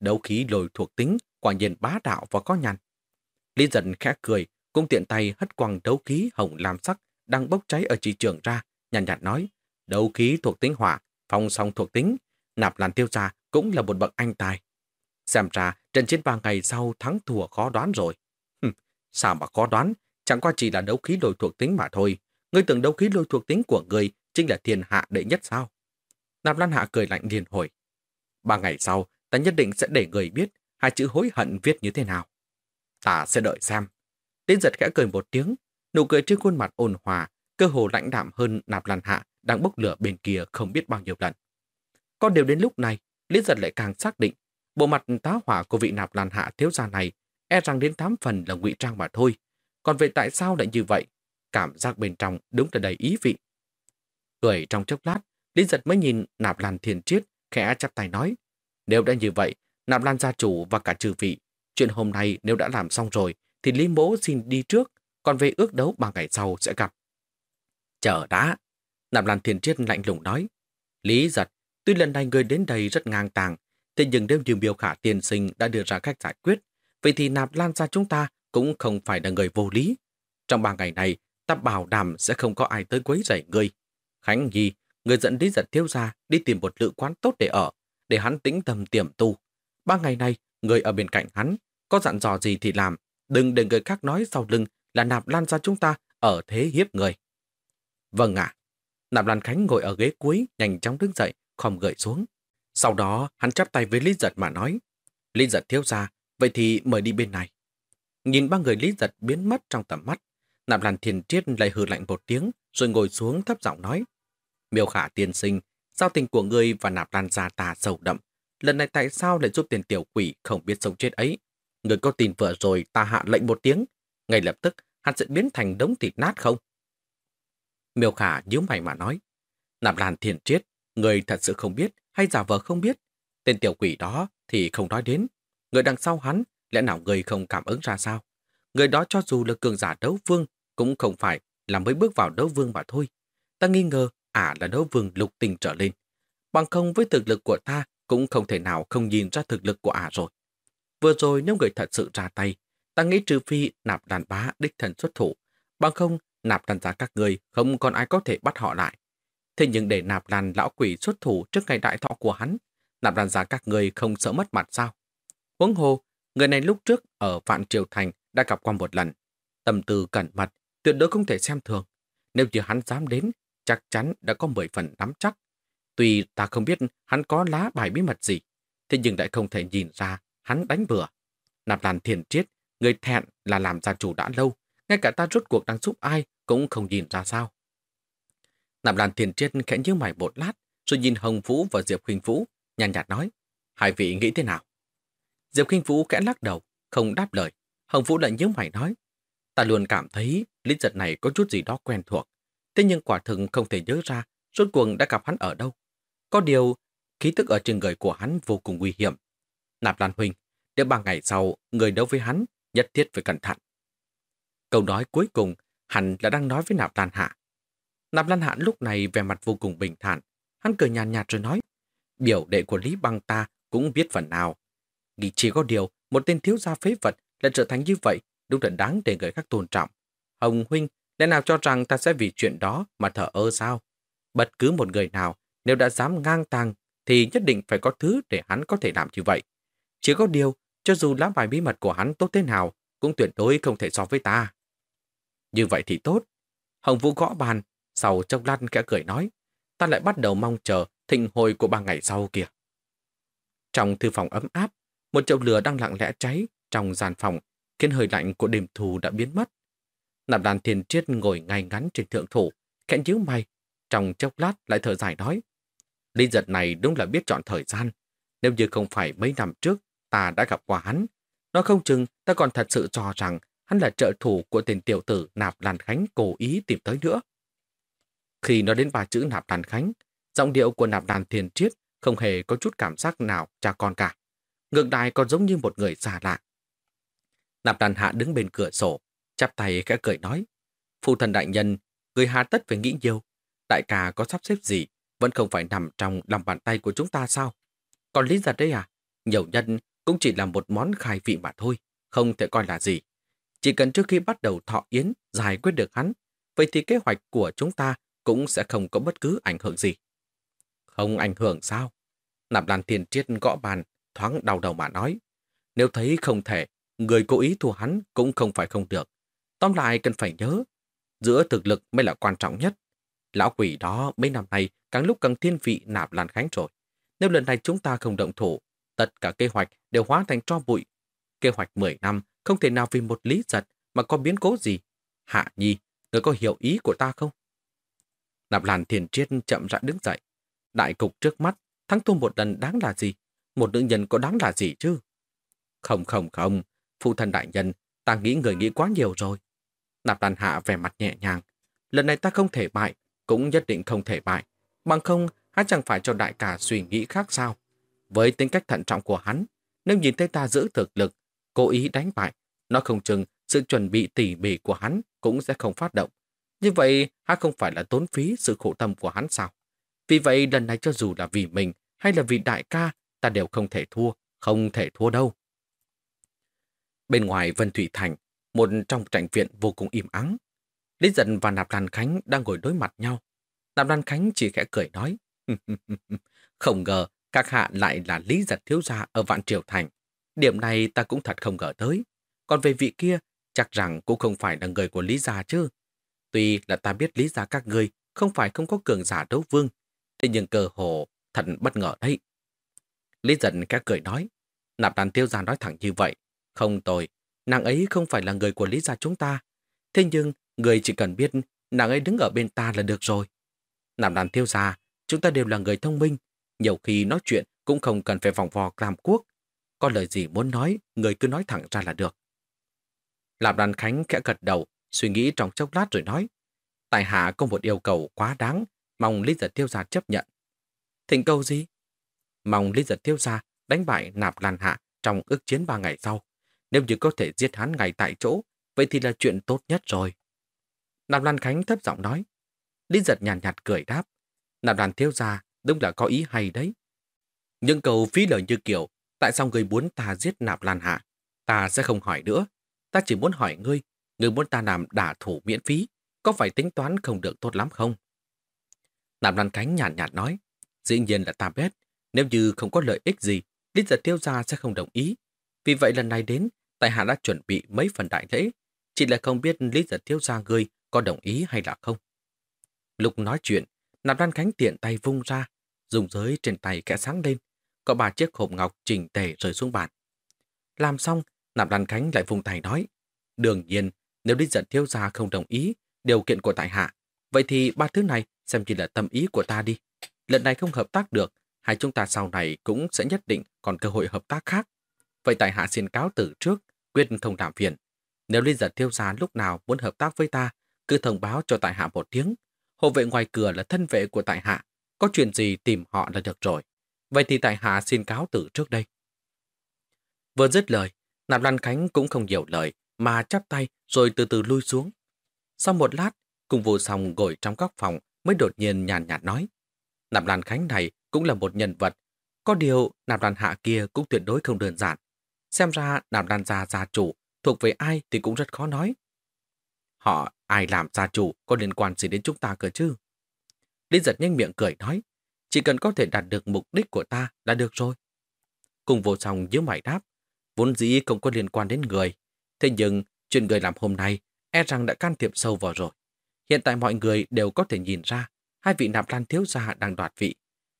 Đấu khí lồi thuộc tính, quả nhiên bá đạo và có nhằn. Lý giận khẽ cười, cũng tiện tay hất quăng đấu khí hồng lam sắc đang bốc cháy ở chỉ trường ra, nhàn nhạt, nhạt nói, đấu khí thuộc tính hỏa, phong song thuộc tính, nạp lan tiêu gia cũng là một bậc anh tài. Xem ra, trận chiến ba ngày sau thắng thua khó đoán rồi. sao mà khó đoán, chẳng qua chỉ là đấu khí lôi thuộc tính mà thôi. Ngươi tưởng đấu khí lôi thuộc tính của ngươi chính là thiên hạ đệ nhất sao? Nạp Lan Hạ cười lạnh liền hồi. Ba ngày sau, ta nhất định sẽ để người biết hai chữ hối hận viết như thế nào. Ta sẽ đợi xem. Tiến giật khẽ cười một tiếng, nụ cười trên khuôn mặt ôn hòa, cơ hồ lãnh đạm hơn nạp lan hạ đang bốc lửa bên kia không biết bao nhiêu lần. còn đều đến lúc này, Lý giật lại càng xác định, bộ mặt tá hỏa của vị nạp lan hạ thiếu gia này e rằng đến tám phần là ngụy trang mà thôi. Còn về tại sao lại như vậy? Cảm giác bên trong đúng là đầy ý vị. Cười trong chốc lát, Lý giật mới nhìn nạp lan thiền triết, khẽ chắp tay nói. Nếu đã như vậy, nạp lan gia chủ và cả trừ vị, chuyện hôm nay nếu đã làm xong rồi, thì Lý Mỗ xin đi trước, còn về ước đấu ba ngày sau sẽ gặp. Chờ đã. Nạp Lan Thiền Triết lạnh lùng nói. Lý giật, tuy lần này người đến đây rất ngang tàng, thế nhưng nếu như biểu khả tiền sinh đã đưa ra cách giải quyết, vậy thì Nạp Lan gia chúng ta cũng không phải là người vô lý. Trong ba ngày này, ta bảo đảm sẽ không có ai tới quấy rầy ngươi Khánh Nhi, người dẫn Lý giật thiếu ra đi tìm một lựa quán tốt để ở, để hắn tĩnh tâm tiềm tu. Ba ngày này, người ở bên cạnh hắn, có dặn dò gì thì làm, Đừng để người khác nói sau lưng là nạp lan ra chúng ta ở thế hiếp người. Vâng ạ. Nạp Lan Khánh ngồi ở ghế cuối, nhanh chóng đứng dậy, khom gợi xuống. Sau đó, hắn chắp tay với Lý Giật mà nói. Lý Giật thiếu ra, vậy thì mời đi bên này. Nhìn ba người Lý Giật biến mất trong tầm mắt, Nạp Lan Thiền Triết lại hừ lạnh một tiếng, rồi ngồi xuống thấp giọng nói. Miêu khả tiên sinh, sao tình của ngươi và Nạp Lan gia ta sâu đậm. Lần này tại sao lại giúp tiền tiểu quỷ không biết sống chết ấy? Người có tin vừa rồi ta hạ lệnh một tiếng. Ngay lập tức, hắn sẽ biến thành đống thịt nát không? Miêu khả nhíu mày mà nói. Nạp Lan Thiền Triết, người thật sự không biết hay giả vờ không biết. Tên tiểu quỷ đó thì không nói đến. Người đằng sau hắn, lẽ nào người không cảm ứng ra sao? Người đó cho dù là cường giả đấu vương, cũng không phải là mới bước vào đấu vương mà thôi. Ta nghi ngờ ả là đấu vương lục tình trở lên. Bằng không với thực lực của ta cũng không thể nào không nhìn ra thực lực của ả rồi. Vừa rồi nếu người thật sự ra tay, ta nghĩ trừ phi nạp đàn bá đích thần xuất thủ. Bằng không, nạp đàn giá các người không còn ai có thể bắt họ lại. Thế nhưng để nạp đàn lão quỷ xuất thủ trước ngày đại thọ của hắn, nạp đàn giá các người không sợ mất mặt sao? Huống hồ, người này lúc trước ở Vạn Triều Thành đã gặp qua một lần. Tâm tư cẩn mật, tuyệt đối không thể xem thường. Nếu như hắn dám đến, chắc chắn đã có 10 phần nắm chắc. Tuy ta không biết hắn có lá bài bí mật gì, thế nhưng lại không thể nhìn ra hắn đánh vừa. Nạp đàn thiền triết, người thẹn là làm gia chủ đã lâu, ngay cả ta rốt cuộc đang giúp ai cũng không nhìn ra sao. Nạp đàn thiền triết khẽ nhớ mày một lát, rồi nhìn Hồng Vũ và Diệp huỳnh Vũ, nhàn nhạt nói, hai vị nghĩ thế nào? Diệp Kinh Vũ kẽ lắc đầu, không đáp lời. Hồng Vũ lại nhớ mày nói, ta luôn cảm thấy lý giật này có chút gì đó quen thuộc. Thế nhưng quả thực không thể nhớ ra rốt cuộc đã gặp hắn ở đâu. Có điều, khí tức ở trên người của hắn vô cùng nguy hiểm. Nạp Lan Huynh, để ba ngày sau người đấu với hắn, nhất thiết phải cẩn thận. Câu nói cuối cùng hắn là đang nói với Nạp Lan Hạ. Nạp Lan Hạ lúc này vẻ mặt vô cùng bình thản. Hắn cười nhàn nhạt, rồi nói, biểu đệ của Lý Băng ta cũng biết phần nào. Nghĩ chỉ có điều, một tên thiếu gia phế vật lại trở thành như vậy, đúng là đáng để người khác tôn trọng. Hồng Huynh, lẽ nào cho rằng ta sẽ vì chuyện đó mà thở ơ sao? Bất cứ một người nào, nếu đã dám ngang tàng, thì nhất định phải có thứ để hắn có thể làm như vậy. Chỉ có điều, cho dù lá bài bí mật của hắn tốt thế nào, cũng tuyệt đối không thể so với ta. Như vậy thì tốt. Hồng Vũ gõ bàn, sau chốc lát kẽ cười nói, ta lại bắt đầu mong chờ thịnh hồi của ba ngày sau kìa. Trong thư phòng ấm áp, một chậu lửa đang lặng lẽ cháy trong gian phòng, khiến hơi lạnh của đêm thù đã biến mất. Nạp đàn thiền triết ngồi ngay ngắn trên thượng thủ, khẽ nhíu mày, trong chốc lát lại thở dài nói. Lý giật này đúng là biết chọn thời gian. Nếu như không phải mấy năm trước ta đã gặp qua hắn, nó không chừng ta còn thật sự cho rằng hắn là trợ thủ của tên tiểu tử Nạp Lan Khánh cố ý tìm tới nữa. Khi nó đến ba chữ Nạp Lan Khánh, giọng điệu của Nạp Lan Thiền Triết không hề có chút cảm giác nào cha con cả. Ngược lại còn giống như một người xa lạ. Nạp đàn Hạ đứng bên cửa sổ, chắp tay khẽ cười nói. Phụ thần đại nhân, người hà tất phải nghĩ nhiều. Đại ca có sắp xếp gì, vẫn không phải nằm trong lòng bàn tay của chúng ta sao? Còn lý giật đấy à? Nhiều nhân cũng chỉ là một món khai vị mà thôi, không thể coi là gì. Chỉ cần trước khi bắt đầu thọ yến giải quyết được hắn, vậy thì kế hoạch của chúng ta cũng sẽ không có bất cứ ảnh hưởng gì. Không ảnh hưởng sao? Nạp Lan Thiên Triết gõ bàn, thoáng đau đầu mà nói. Nếu thấy không thể, người cố ý thua hắn cũng không phải không được. Tóm lại cần phải nhớ, giữa thực lực mới là quan trọng nhất. Lão quỷ đó mấy năm nay càng lúc càng thiên vị nạp Lan Khánh rồi. Nếu lần này chúng ta không động thủ, tất cả kế hoạch đều hóa thành tro bụi. Kế hoạch 10 năm không thể nào vì một lý giật mà có biến cố gì. Hạ Nhi, người có hiểu ý của ta không? Nạp Lan Thiền Triết chậm rãi đứng dậy. Đại cục trước mắt, thắng thua một lần đáng là gì? Một nữ nhân có đáng là gì chứ? Không không không, phụ thân đại nhân, ta nghĩ người nghĩ quá nhiều rồi. Nạp đàn Hạ vẻ mặt nhẹ nhàng. Lần này ta không thể bại, cũng nhất định không thể bại. Bằng không, hắn chẳng phải cho đại ca suy nghĩ khác sao? Với tính cách thận trọng của hắn, nếu nhìn thấy ta giữ thực lực, cố ý đánh bại, nó không chừng sự chuẩn bị tỉ mỉ của hắn cũng sẽ không phát động. Như vậy, hắn không phải là tốn phí sự khổ tâm của hắn sao? Vì vậy, lần này cho dù là vì mình hay là vì đại ca, ta đều không thể thua, không thể thua đâu. Bên ngoài Vân Thủy Thành, một trong trạch viện vô cùng im ắng. Lý Dân và Nạp Lan Khánh đang ngồi đối mặt nhau. Nạp Lan Khánh chỉ khẽ cười nói, [LAUGHS] không ngờ các hạ lại là Lý Giật thiếu gia ở Vạn Triều Thành. Điểm này ta cũng thật không ngờ tới. Còn về vị kia, chắc rằng cũng không phải là người của Lý Gia chứ. Tuy là ta biết Lý Gia các ngươi không phải không có cường giả đấu vương, thế nhưng cơ hồ thật bất ngờ đấy. Lý giận khẽ cười nói, nạp đàn tiêu gia nói thẳng như vậy. Không tồi, nàng ấy không phải là người của Lý Gia chúng ta. Thế nhưng, người chỉ cần biết nàng ấy đứng ở bên ta là được rồi. Nạp đàn tiêu gia, chúng ta đều là người thông minh. Nhiều khi nói chuyện cũng không cần phải vòng vò làm quốc. Có lời gì muốn nói, người cứ nói thẳng ra là được. Lạp đàn khánh khẽ gật đầu, suy nghĩ trong chốc lát rồi nói. Tài hạ có một yêu cầu quá đáng, mong Lý Giật Tiêu Gia chấp nhận. Thỉnh cầu gì? Mong Lý Giật thiếu Gia đánh bại nạp lan hạ trong ước chiến ba ngày sau. Nếu như có thể giết hắn ngay tại chỗ, vậy thì là chuyện tốt nhất rồi. Nạp Lan Khánh thấp giọng nói. Lý giật nhàn nhạt, nhạt cười đáp. Nạp Lan thiếu Gia đúng là có ý hay đấy. Nhưng cầu phí lời như kiểu, tại sao người muốn ta giết Nạp Lan Hạ? Ta sẽ không hỏi nữa. Ta chỉ muốn hỏi ngươi, ngươi muốn ta làm đả thủ miễn phí, có phải tính toán không được tốt lắm không? Nạp Lan Khánh nhàn nhạt, nhạt nói, dĩ nhiên là ta biết, nếu như không có lợi ích gì, Lý giật tiêu gia sẽ không đồng ý. Vì vậy lần này đến, tại hạ đã chuẩn bị mấy phần đại lễ, chỉ là không biết Lý giật tiêu gia ngươi có đồng ý hay là không. Lúc nói chuyện, Nạp Lan Khánh tiện tay vung ra, dùng giới trên tay kẽ sáng lên, có ba chiếc hộp ngọc chỉnh tề rơi xuống bàn. Làm xong, Nạp Lan Khánh lại vung tay nói, đương nhiên, nếu Lý giật thiếu gia không đồng ý điều kiện của tại hạ, vậy thì ba thứ này xem chỉ là tâm ý của ta đi. Lần này không hợp tác được, hai chúng ta sau này cũng sẽ nhất định còn cơ hội hợp tác khác. Vậy tại hạ xin cáo từ trước, quyết không làm phiền. Nếu liên giật tiêu gia lúc nào muốn hợp tác với ta, cứ thông báo cho tại hạ một tiếng. Hộ vệ ngoài cửa là thân vệ của tại hạ, có chuyện gì tìm họ là được rồi. Vậy thì tại hạ xin cáo từ trước đây. Vừa dứt lời, Nạp Lan Khánh cũng không nhiều lời, mà chắp tay rồi từ từ lui xuống. Sau một lát, cùng vô song ngồi trong góc phòng mới đột nhiên nhàn nhạt nói. Nạp Lan Khánh này cũng là một nhân vật. Có điều, Nạp đàn Hạ kia cũng tuyệt đối không đơn giản. Xem ra Nạp đàn gia gia chủ thuộc về ai thì cũng rất khó nói. Họ ai làm gia chủ có liên quan gì đến chúng ta cơ chứ? Linh giật nhanh miệng cười nói, chỉ cần có thể đạt được mục đích của ta là được rồi. Cùng vô song nhớ mày đáp, vốn dĩ không có liên quan đến người. Thế nhưng, chuyện người làm hôm nay e rằng đã can thiệp sâu vào rồi. Hiện tại mọi người đều có thể nhìn ra hai vị nạp lan thiếu gia đang đoạt vị.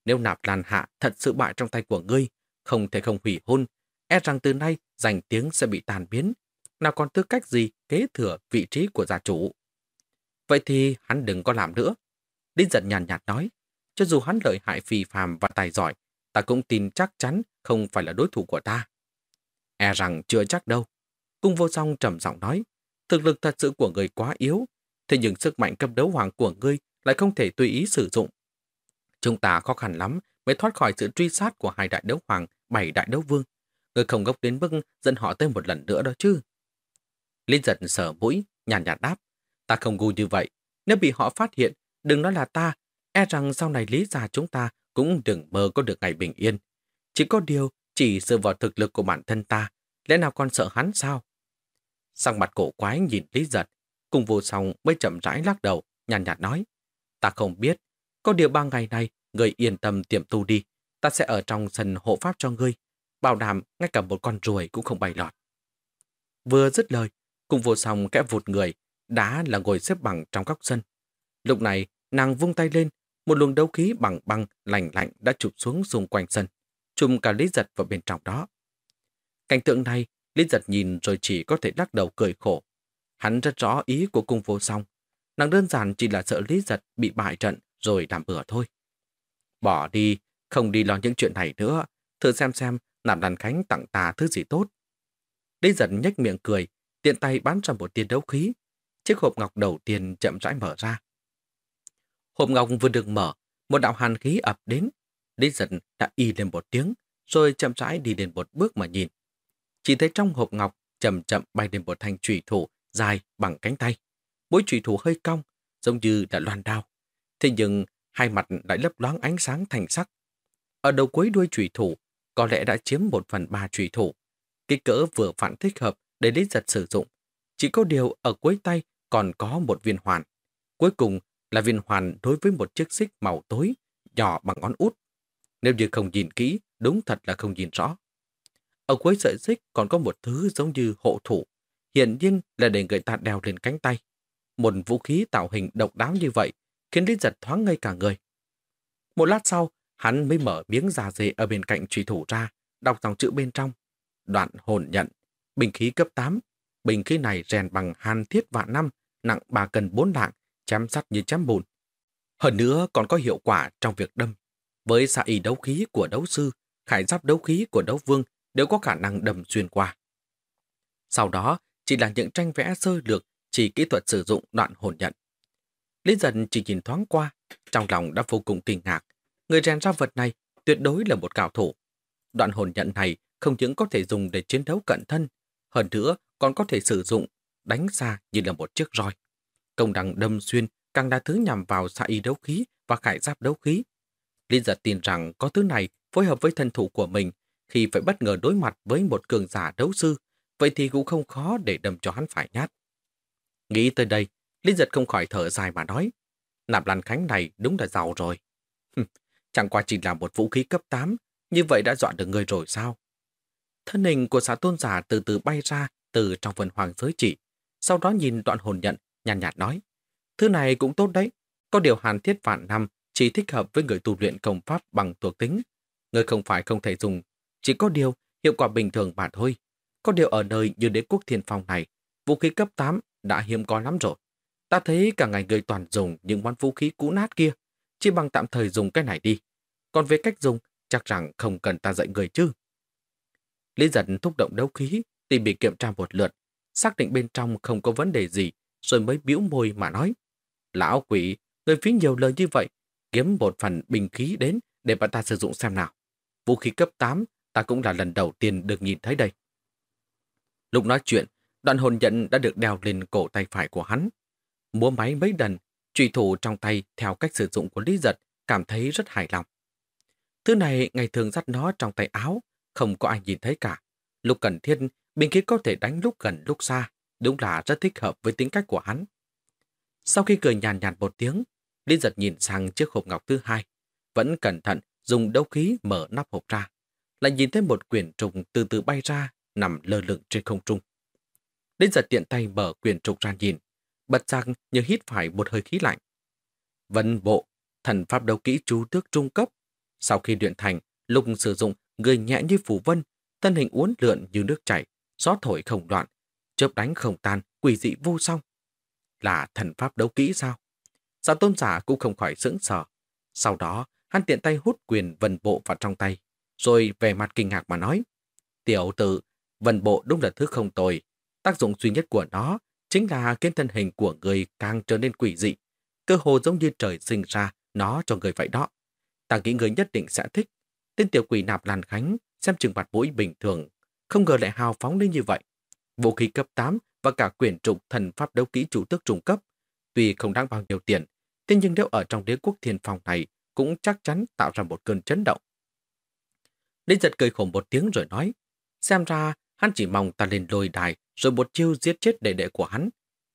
Nếu nạp lan hạ thật sự bại trong tay của ngươi, không thể không hủy hôn, e rằng từ nay danh tiếng sẽ bị tàn biến. Nào còn tư cách gì kế thừa vị trí của gia chủ. Vậy thì hắn đừng có làm nữa. Đinh giận nhàn nhạt nói, cho dù hắn lợi hại phi phàm và tài giỏi, ta cũng tin chắc chắn không phải là đối thủ của ta. E rằng chưa chắc đâu. Cung vô song trầm giọng nói, thực lực thật sự của người quá yếu, thế nhưng sức mạnh cấp đấu hoàng của ngươi lại không thể tùy ý sử dụng. Chúng ta khó khăn lắm mới thoát khỏi sự truy sát của hai đại đấu hoàng, bảy đại đấu vương. người không gốc đến bưng dẫn họ tới một lần nữa đó chứ. Linh giật sở mũi, nhàn nhạt đáp. Ta không ngu như vậy. Nếu bị họ phát hiện, đừng nói là ta, e rằng sau này lý ra chúng ta cũng đừng mơ có được ngày bình yên. Chỉ có điều, chỉ dựa vào thực lực của bản thân ta, lẽ nào còn sợ hắn sao? Sang mặt cổ quái nhìn Lý Giật, cùng vô song mới chậm rãi lắc đầu, nhàn nhạt nói. Ta không biết, có điều ba ngày này, người yên tâm tiệm tu đi, ta sẽ ở trong sân hộ pháp cho ngươi, bảo đảm ngay cả một con ruồi cũng không bay lọt. Vừa dứt lời, cùng vô song kẽ vụt người, đá là ngồi xếp bằng trong góc sân. Lúc này, nàng vung tay lên, một luồng đấu khí bằng băng lạnh lạnh đã chụp xuống xung quanh sân, chùm cả Lý Giật vào bên trong đó. Cảnh tượng này, Lý Giật nhìn rồi chỉ có thể lắc đầu cười khổ. Hắn rất rõ ý của cung vô song. Nàng đơn giản chỉ là sợ Lý Giật bị bại trận rồi làm bừa thôi. Bỏ đi, không đi lo những chuyện này nữa. Thử xem xem nạp đàn khánh tặng ta thứ gì tốt. Lý Giật nhếch miệng cười, tiện tay bắn ra một tiền đấu khí. Chiếc hộp ngọc đầu tiên chậm rãi mở ra. Hộp ngọc vừa được mở, một đạo hàn khí ập đến. Lý giật đã y lên một tiếng, rồi chậm rãi đi đến một bước mà nhìn. Chỉ thấy trong hộp ngọc chậm chậm bay lên một thanh trùy thủ dài bằng cánh tay. Mỗi trùy thủ hơi cong, giống như đã loan đao. Thế nhưng hai mặt lại lấp loáng ánh sáng thành sắc. Ở đầu cuối đuôi trùy thủ, có lẽ đã chiếm một phần ba trùy thủ. Kích cỡ vừa phản thích hợp để Lý Giật sử dụng. Chỉ có điều ở cuối tay còn có một viên hoàn. Cuối cùng là viên hoàn đối với một chiếc xích màu tối, nhỏ bằng ngón út. Nếu như không nhìn kỹ, đúng thật là không nhìn rõ. Ở cuối sợi xích còn có một thứ giống như hộ thủ, hiển nhiên là để người ta đeo lên cánh tay. Một vũ khí tạo hình độc đáo như vậy khiến Lý Giật thoáng ngây cả người. Một lát sau, hắn mới mở miếng da dê ở bên cạnh truy thủ ra, đọc dòng chữ bên trong. Đoạn hồn nhận, bình khí cấp 8. Bình khí này rèn bằng hàn thiết vạn năm, nặng 3 cân 4 lạng, chém sắt như chém bùn. Hơn nữa còn có hiệu quả trong việc đâm. Với xạ y đấu khí của đấu sư, khải giáp đấu khí của đấu vương đều có khả năng đâm xuyên qua. Sau đó, chỉ là những tranh vẽ sơ lược chỉ kỹ thuật sử dụng đoạn hồn nhận. Lý dần chỉ nhìn thoáng qua, trong lòng đã vô cùng kinh ngạc. Người rèn ra vật này tuyệt đối là một cao thủ. Đoạn hồn nhận này không những có thể dùng để chiến đấu cận thân, hơn nữa còn có thể sử dụng đánh xa như là một chiếc roi. Công đằng đâm xuyên càng là thứ nhằm vào xa y đấu khí và khải giáp đấu khí. Lý giật tin rằng có thứ này phối hợp với thân thủ của mình khi phải bất ngờ đối mặt với một cường giả đấu sư, vậy thì cũng không khó để đâm cho hắn phải nhát. Nghĩ tới đây, Lý giật không khỏi thở dài mà nói, nạp lan khánh này đúng là giàu rồi. [LAUGHS] Chẳng qua chỉ là một vũ khí cấp 8, như vậy đã dọa được người rồi sao? Thân hình của xã tôn giả từ từ bay ra từ trong vườn hoàng giới chỉ, sau đó nhìn đoạn hồn nhận, nhàn nhạt, nhạt nói, thứ này cũng tốt đấy, có điều hàn thiết vạn năm chỉ thích hợp với người tu luyện công pháp bằng thuộc tính. Người không phải không thể dùng, chỉ có điều hiệu quả bình thường mà thôi. Có điều ở nơi như đế quốc thiên phong này, vũ khí cấp 8 đã hiếm có lắm rồi. Ta thấy cả ngày người toàn dùng những món vũ khí cũ nát kia, chỉ bằng tạm thời dùng cái này đi. Còn về cách dùng, chắc rằng không cần ta dạy người chứ. Lý giật thúc động đấu khí, tìm bị kiểm tra một lượt, xác định bên trong không có vấn đề gì, rồi mới biểu môi mà nói. Lão quỷ, người phí nhiều lời như vậy, kiếm một phần bình khí đến để bọn ta sử dụng xem nào. Vũ khí cấp 8 ta cũng là lần đầu tiên được nhìn thấy đây. Lúc nói chuyện, đoạn hồn nhận đã được đeo lên cổ tay phải của hắn. Múa máy mấy đần, truy thủ trong tay theo cách sử dụng của Lý Giật cảm thấy rất hài lòng. Thứ này ngày thường dắt nó trong tay áo, không có ai nhìn thấy cả. Lúc cần thiết, bình khí có thể đánh lúc gần lúc xa, đúng là rất thích hợp với tính cách của hắn. Sau khi cười nhàn nhạt một tiếng, Lý giật nhìn sang chiếc hộp ngọc thứ hai, vẫn cẩn thận dùng đấu khí mở nắp hộp ra, lại nhìn thấy một quyển trùng từ từ bay ra, nằm lơ lửng trên không trung. Lý giật tiện tay mở quyển trục ra nhìn, bật rằng như hít phải một hơi khí lạnh. Vân bộ, thần pháp đấu kỹ chú tước trung cấp. Sau khi luyện thành, lục sử dụng người nhẹ như phù vân, thân hình uốn lượn như nước chảy, gió thổi không đoạn, chớp đánh không tan, quỷ dị vô song. Là thần pháp đấu kỹ sao? Giả tôn giả cũng không khỏi sững sờ. Sau đó, hắn tiện tay hút quyền vần bộ vào trong tay, rồi về mặt kinh ngạc mà nói. Tiểu tử, vần bộ đúng là thứ không tồi. Tác dụng duy nhất của nó chính là khiến thân hình của người càng trở nên quỷ dị. Cơ hồ giống như trời sinh ra nó cho người vậy đó. Ta nghĩ người nhất định sẽ thích. Tên tiểu quỷ nạp làn khánh xem chừng mặt mũi bình thường, không ngờ lại hào phóng đến như vậy. Vũ khí cấp 8 và cả quyển trục thần pháp đấu kỹ chủ tước trung cấp, tuy không đáng bao nhiêu tiền, thế nhưng nếu ở trong đế quốc thiên phòng này cũng chắc chắn tạo ra một cơn chấn động. Lý giật cười khổ một tiếng rồi nói, xem ra hắn chỉ mong ta lên lôi đài rồi một chiêu giết chết đệ đệ của hắn.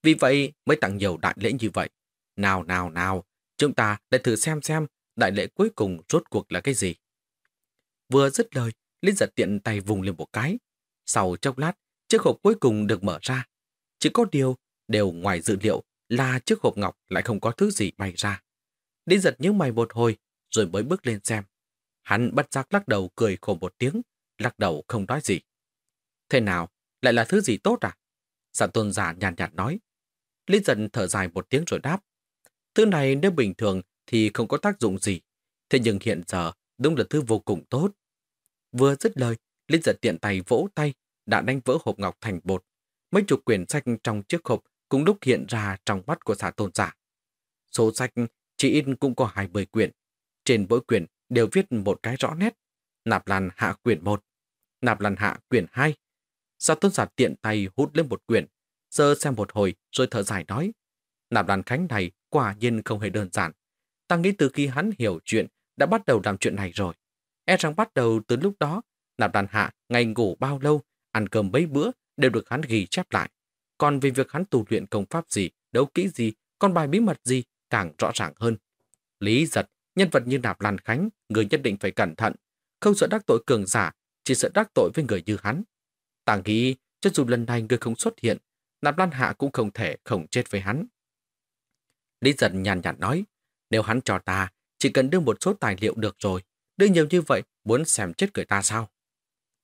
Vì vậy mới tặng nhiều đại lễ như vậy. Nào nào nào, chúng ta để thử xem xem đại lễ cuối cùng rốt cuộc là cái gì. Vừa dứt lời, Lý giật tiện tay vùng lên một cái. Sau chốc lát, chiếc hộp cuối cùng được mở ra. Chỉ có điều, đều ngoài dự liệu là chiếc hộp ngọc lại không có thứ gì bay ra. Lý giật những mày một hồi, rồi mới bước lên xem. Hắn bất giác lắc đầu cười khổ một tiếng, lắc đầu không nói gì. Thế nào, lại là thứ gì tốt à? Sản tôn giả nhàn nhạt, nhạt nói. Lý dần thở dài một tiếng rồi đáp. Thứ này nếu bình thường thì không có tác dụng gì. Thế nhưng hiện giờ đúng là thứ vô cùng tốt. Vừa dứt lời, Lý giật tiện tay vỗ tay, đã đánh vỡ hộp ngọc thành bột. Mấy chục quyển sách trong chiếc hộp cũng đúc hiện ra trong mắt của xã tôn giả. Số sách chỉ in cũng có hai mươi quyển. Trên mỗi quyển đều viết một cái rõ nét. Nạp làn hạ quyển 1, nạp làn hạ quyển 2 sa tôn giả tiện tay hút lên một quyển, sơ xem một hồi rồi thở dài nói. Nạp đàn khánh này quả nhiên không hề đơn giản. Ta nghĩ từ khi hắn hiểu chuyện đã bắt đầu làm chuyện này rồi. E rằng bắt đầu từ lúc đó, nạp đàn hạ ngày ngủ bao lâu, ăn cơm mấy bữa đều được hắn ghi chép lại. Còn về việc hắn tu luyện công pháp gì, đấu kỹ gì, con bài bí mật gì, càng rõ ràng hơn. Lý giật, nhân vật như nạp lan khánh, người nhất định phải cẩn thận. Không sợ đắc tội cường giả, chỉ sợ đắc tội với người như hắn. Ta nghĩ, cho dù lần này ngươi không xuất hiện, Nạp Lan Hạ cũng không thể không chết với hắn. Lý giận nhàn nhạt nói, nếu hắn cho ta, chỉ cần đưa một số tài liệu được rồi, đưa nhiều như vậy, muốn xem chết người ta sao?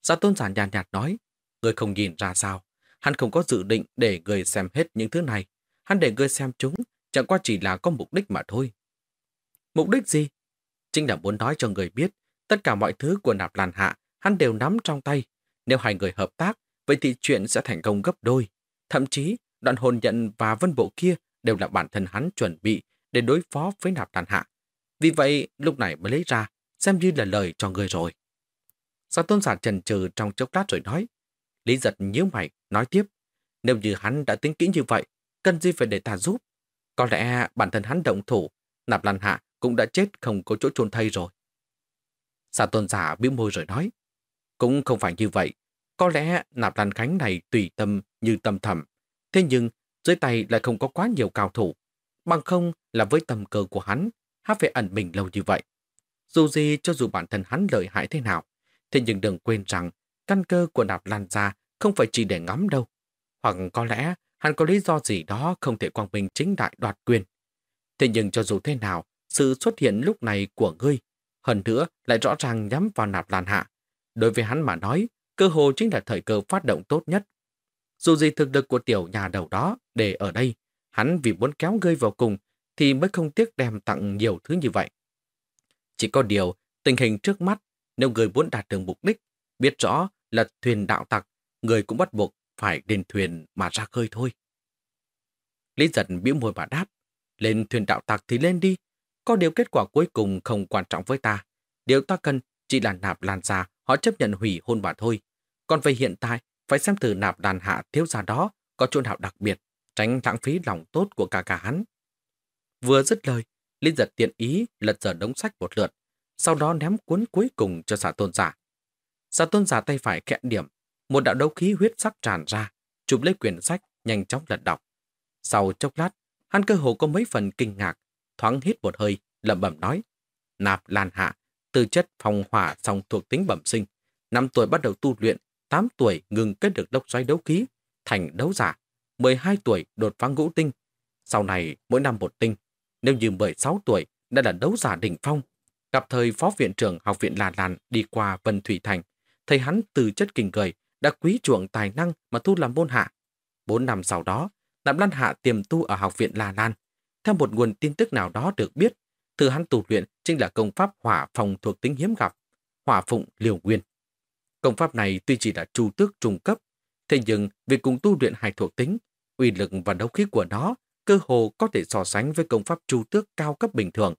Gia tôn giả nhàn nhạt nói, người không nhìn ra sao, hắn không có dự định để người xem hết những thứ này. Hắn để người xem chúng, chẳng qua chỉ là có mục đích mà thôi. Mục đích gì? Chính là muốn nói cho người biết, tất cả mọi thứ của nạp lan hạ, hắn đều nắm trong tay. Nếu hai người hợp tác, vậy thì chuyện sẽ thành công gấp đôi. Thậm chí, đoạn hồn nhận và vân bộ kia đều là bản thân hắn chuẩn bị để đối phó với nạp lan hạ. Vì vậy, lúc này mới lấy ra, xem như là lời cho người rồi. Sao tôn giả trần trừ trong chốc lát rồi nói. Lý giật nhíu mày, nói tiếp. Nếu như hắn đã tính kỹ như vậy, cần gì phải để ta giúp? Có lẽ bản thân hắn động thủ, nạp lan hạ cũng đã chết không có chỗ chôn thây rồi. Sa tôn giả bĩu môi rồi nói, cũng không phải như vậy. Có lẽ nạp lan khánh này tùy tâm như tâm thầm. Thế nhưng dưới tay lại không có quá nhiều cao thủ. Bằng không là với tầm cơ của hắn, hắn phải ẩn mình lâu như vậy. Dù gì cho dù bản thân hắn lợi hại thế nào, thế nhưng đừng quên rằng căn cơ của nạp lan ra không phải chỉ để ngắm đâu. Hoặc có lẽ hắn có lý do gì đó không thể quang minh chính đại đoạt quyền. Thế nhưng cho dù thế nào, sự xuất hiện lúc này của ngươi, hơn nữa lại rõ ràng nhắm vào nạp lan hạ. Đối với hắn mà nói, cơ hồ chính là thời cơ phát động tốt nhất. Dù gì thực lực của tiểu nhà đầu đó để ở đây, hắn vì muốn kéo gơi vào cùng thì mới không tiếc đem tặng nhiều thứ như vậy. Chỉ có điều, tình hình trước mắt, nếu người muốn đạt được mục đích, biết rõ là thuyền đạo tặc, người cũng bắt buộc phải lên thuyền mà ra khơi thôi. Lý giật bĩu môi mà đáp, lên thuyền đạo tặc thì lên đi, có điều kết quả cuối cùng không quan trọng với ta. Điều ta cần chỉ là nạp lan ra, họ chấp nhận hủy hôn bà thôi. Còn về hiện tại, phải xem từ nạp đàn hạ thiếu gia đó có chỗ nào đặc biệt, tránh lãng phí lòng tốt của cả cả hắn. Vừa dứt lời, Linh giật tiện ý lật dở đống sách một lượt, sau đó ném cuốn cuối cùng cho xả tôn giả. Xả tôn giả tay phải kẹn điểm, một đạo đấu khí huyết sắc tràn ra, chụp lấy quyển sách, nhanh chóng lật đọc. Sau chốc lát, hắn cơ hồ có mấy phần kinh ngạc, thoáng hít một hơi, lẩm bẩm nói. Nạp Lan Hạ, tư chất phòng hỏa song thuộc tính bẩm sinh. năm tuổi bắt đầu tu luyện, 8 tuổi ngừng kết được đốc xoáy đấu khí, thành đấu giả. 12 tuổi đột phá ngũ tinh. Sau này, mỗi năm một tinh. Nếu như 16 tuổi đã là đấu giả đỉnh phong, gặp thời phó viện trưởng học viện Là Làn đi qua Vân Thủy Thành, thầy hắn từ chất kinh cười, đã quý chuộng tài năng mà thu làm môn hạ. Bốn năm sau đó, Đạm Lan Hạ tiềm tu ở học viện La Lan, theo một nguồn tin tức nào đó được biết, thứ hắn tu luyện chính là công pháp hỏa phòng thuộc tính hiếm gặp, hỏa phụng liều nguyên. Công pháp này tuy chỉ là chu tước trung cấp, thế nhưng việc cùng tu luyện hai thuộc tính, uy lực và đấu khí của nó cơ hồ có thể so sánh với công pháp chu tước cao cấp bình thường.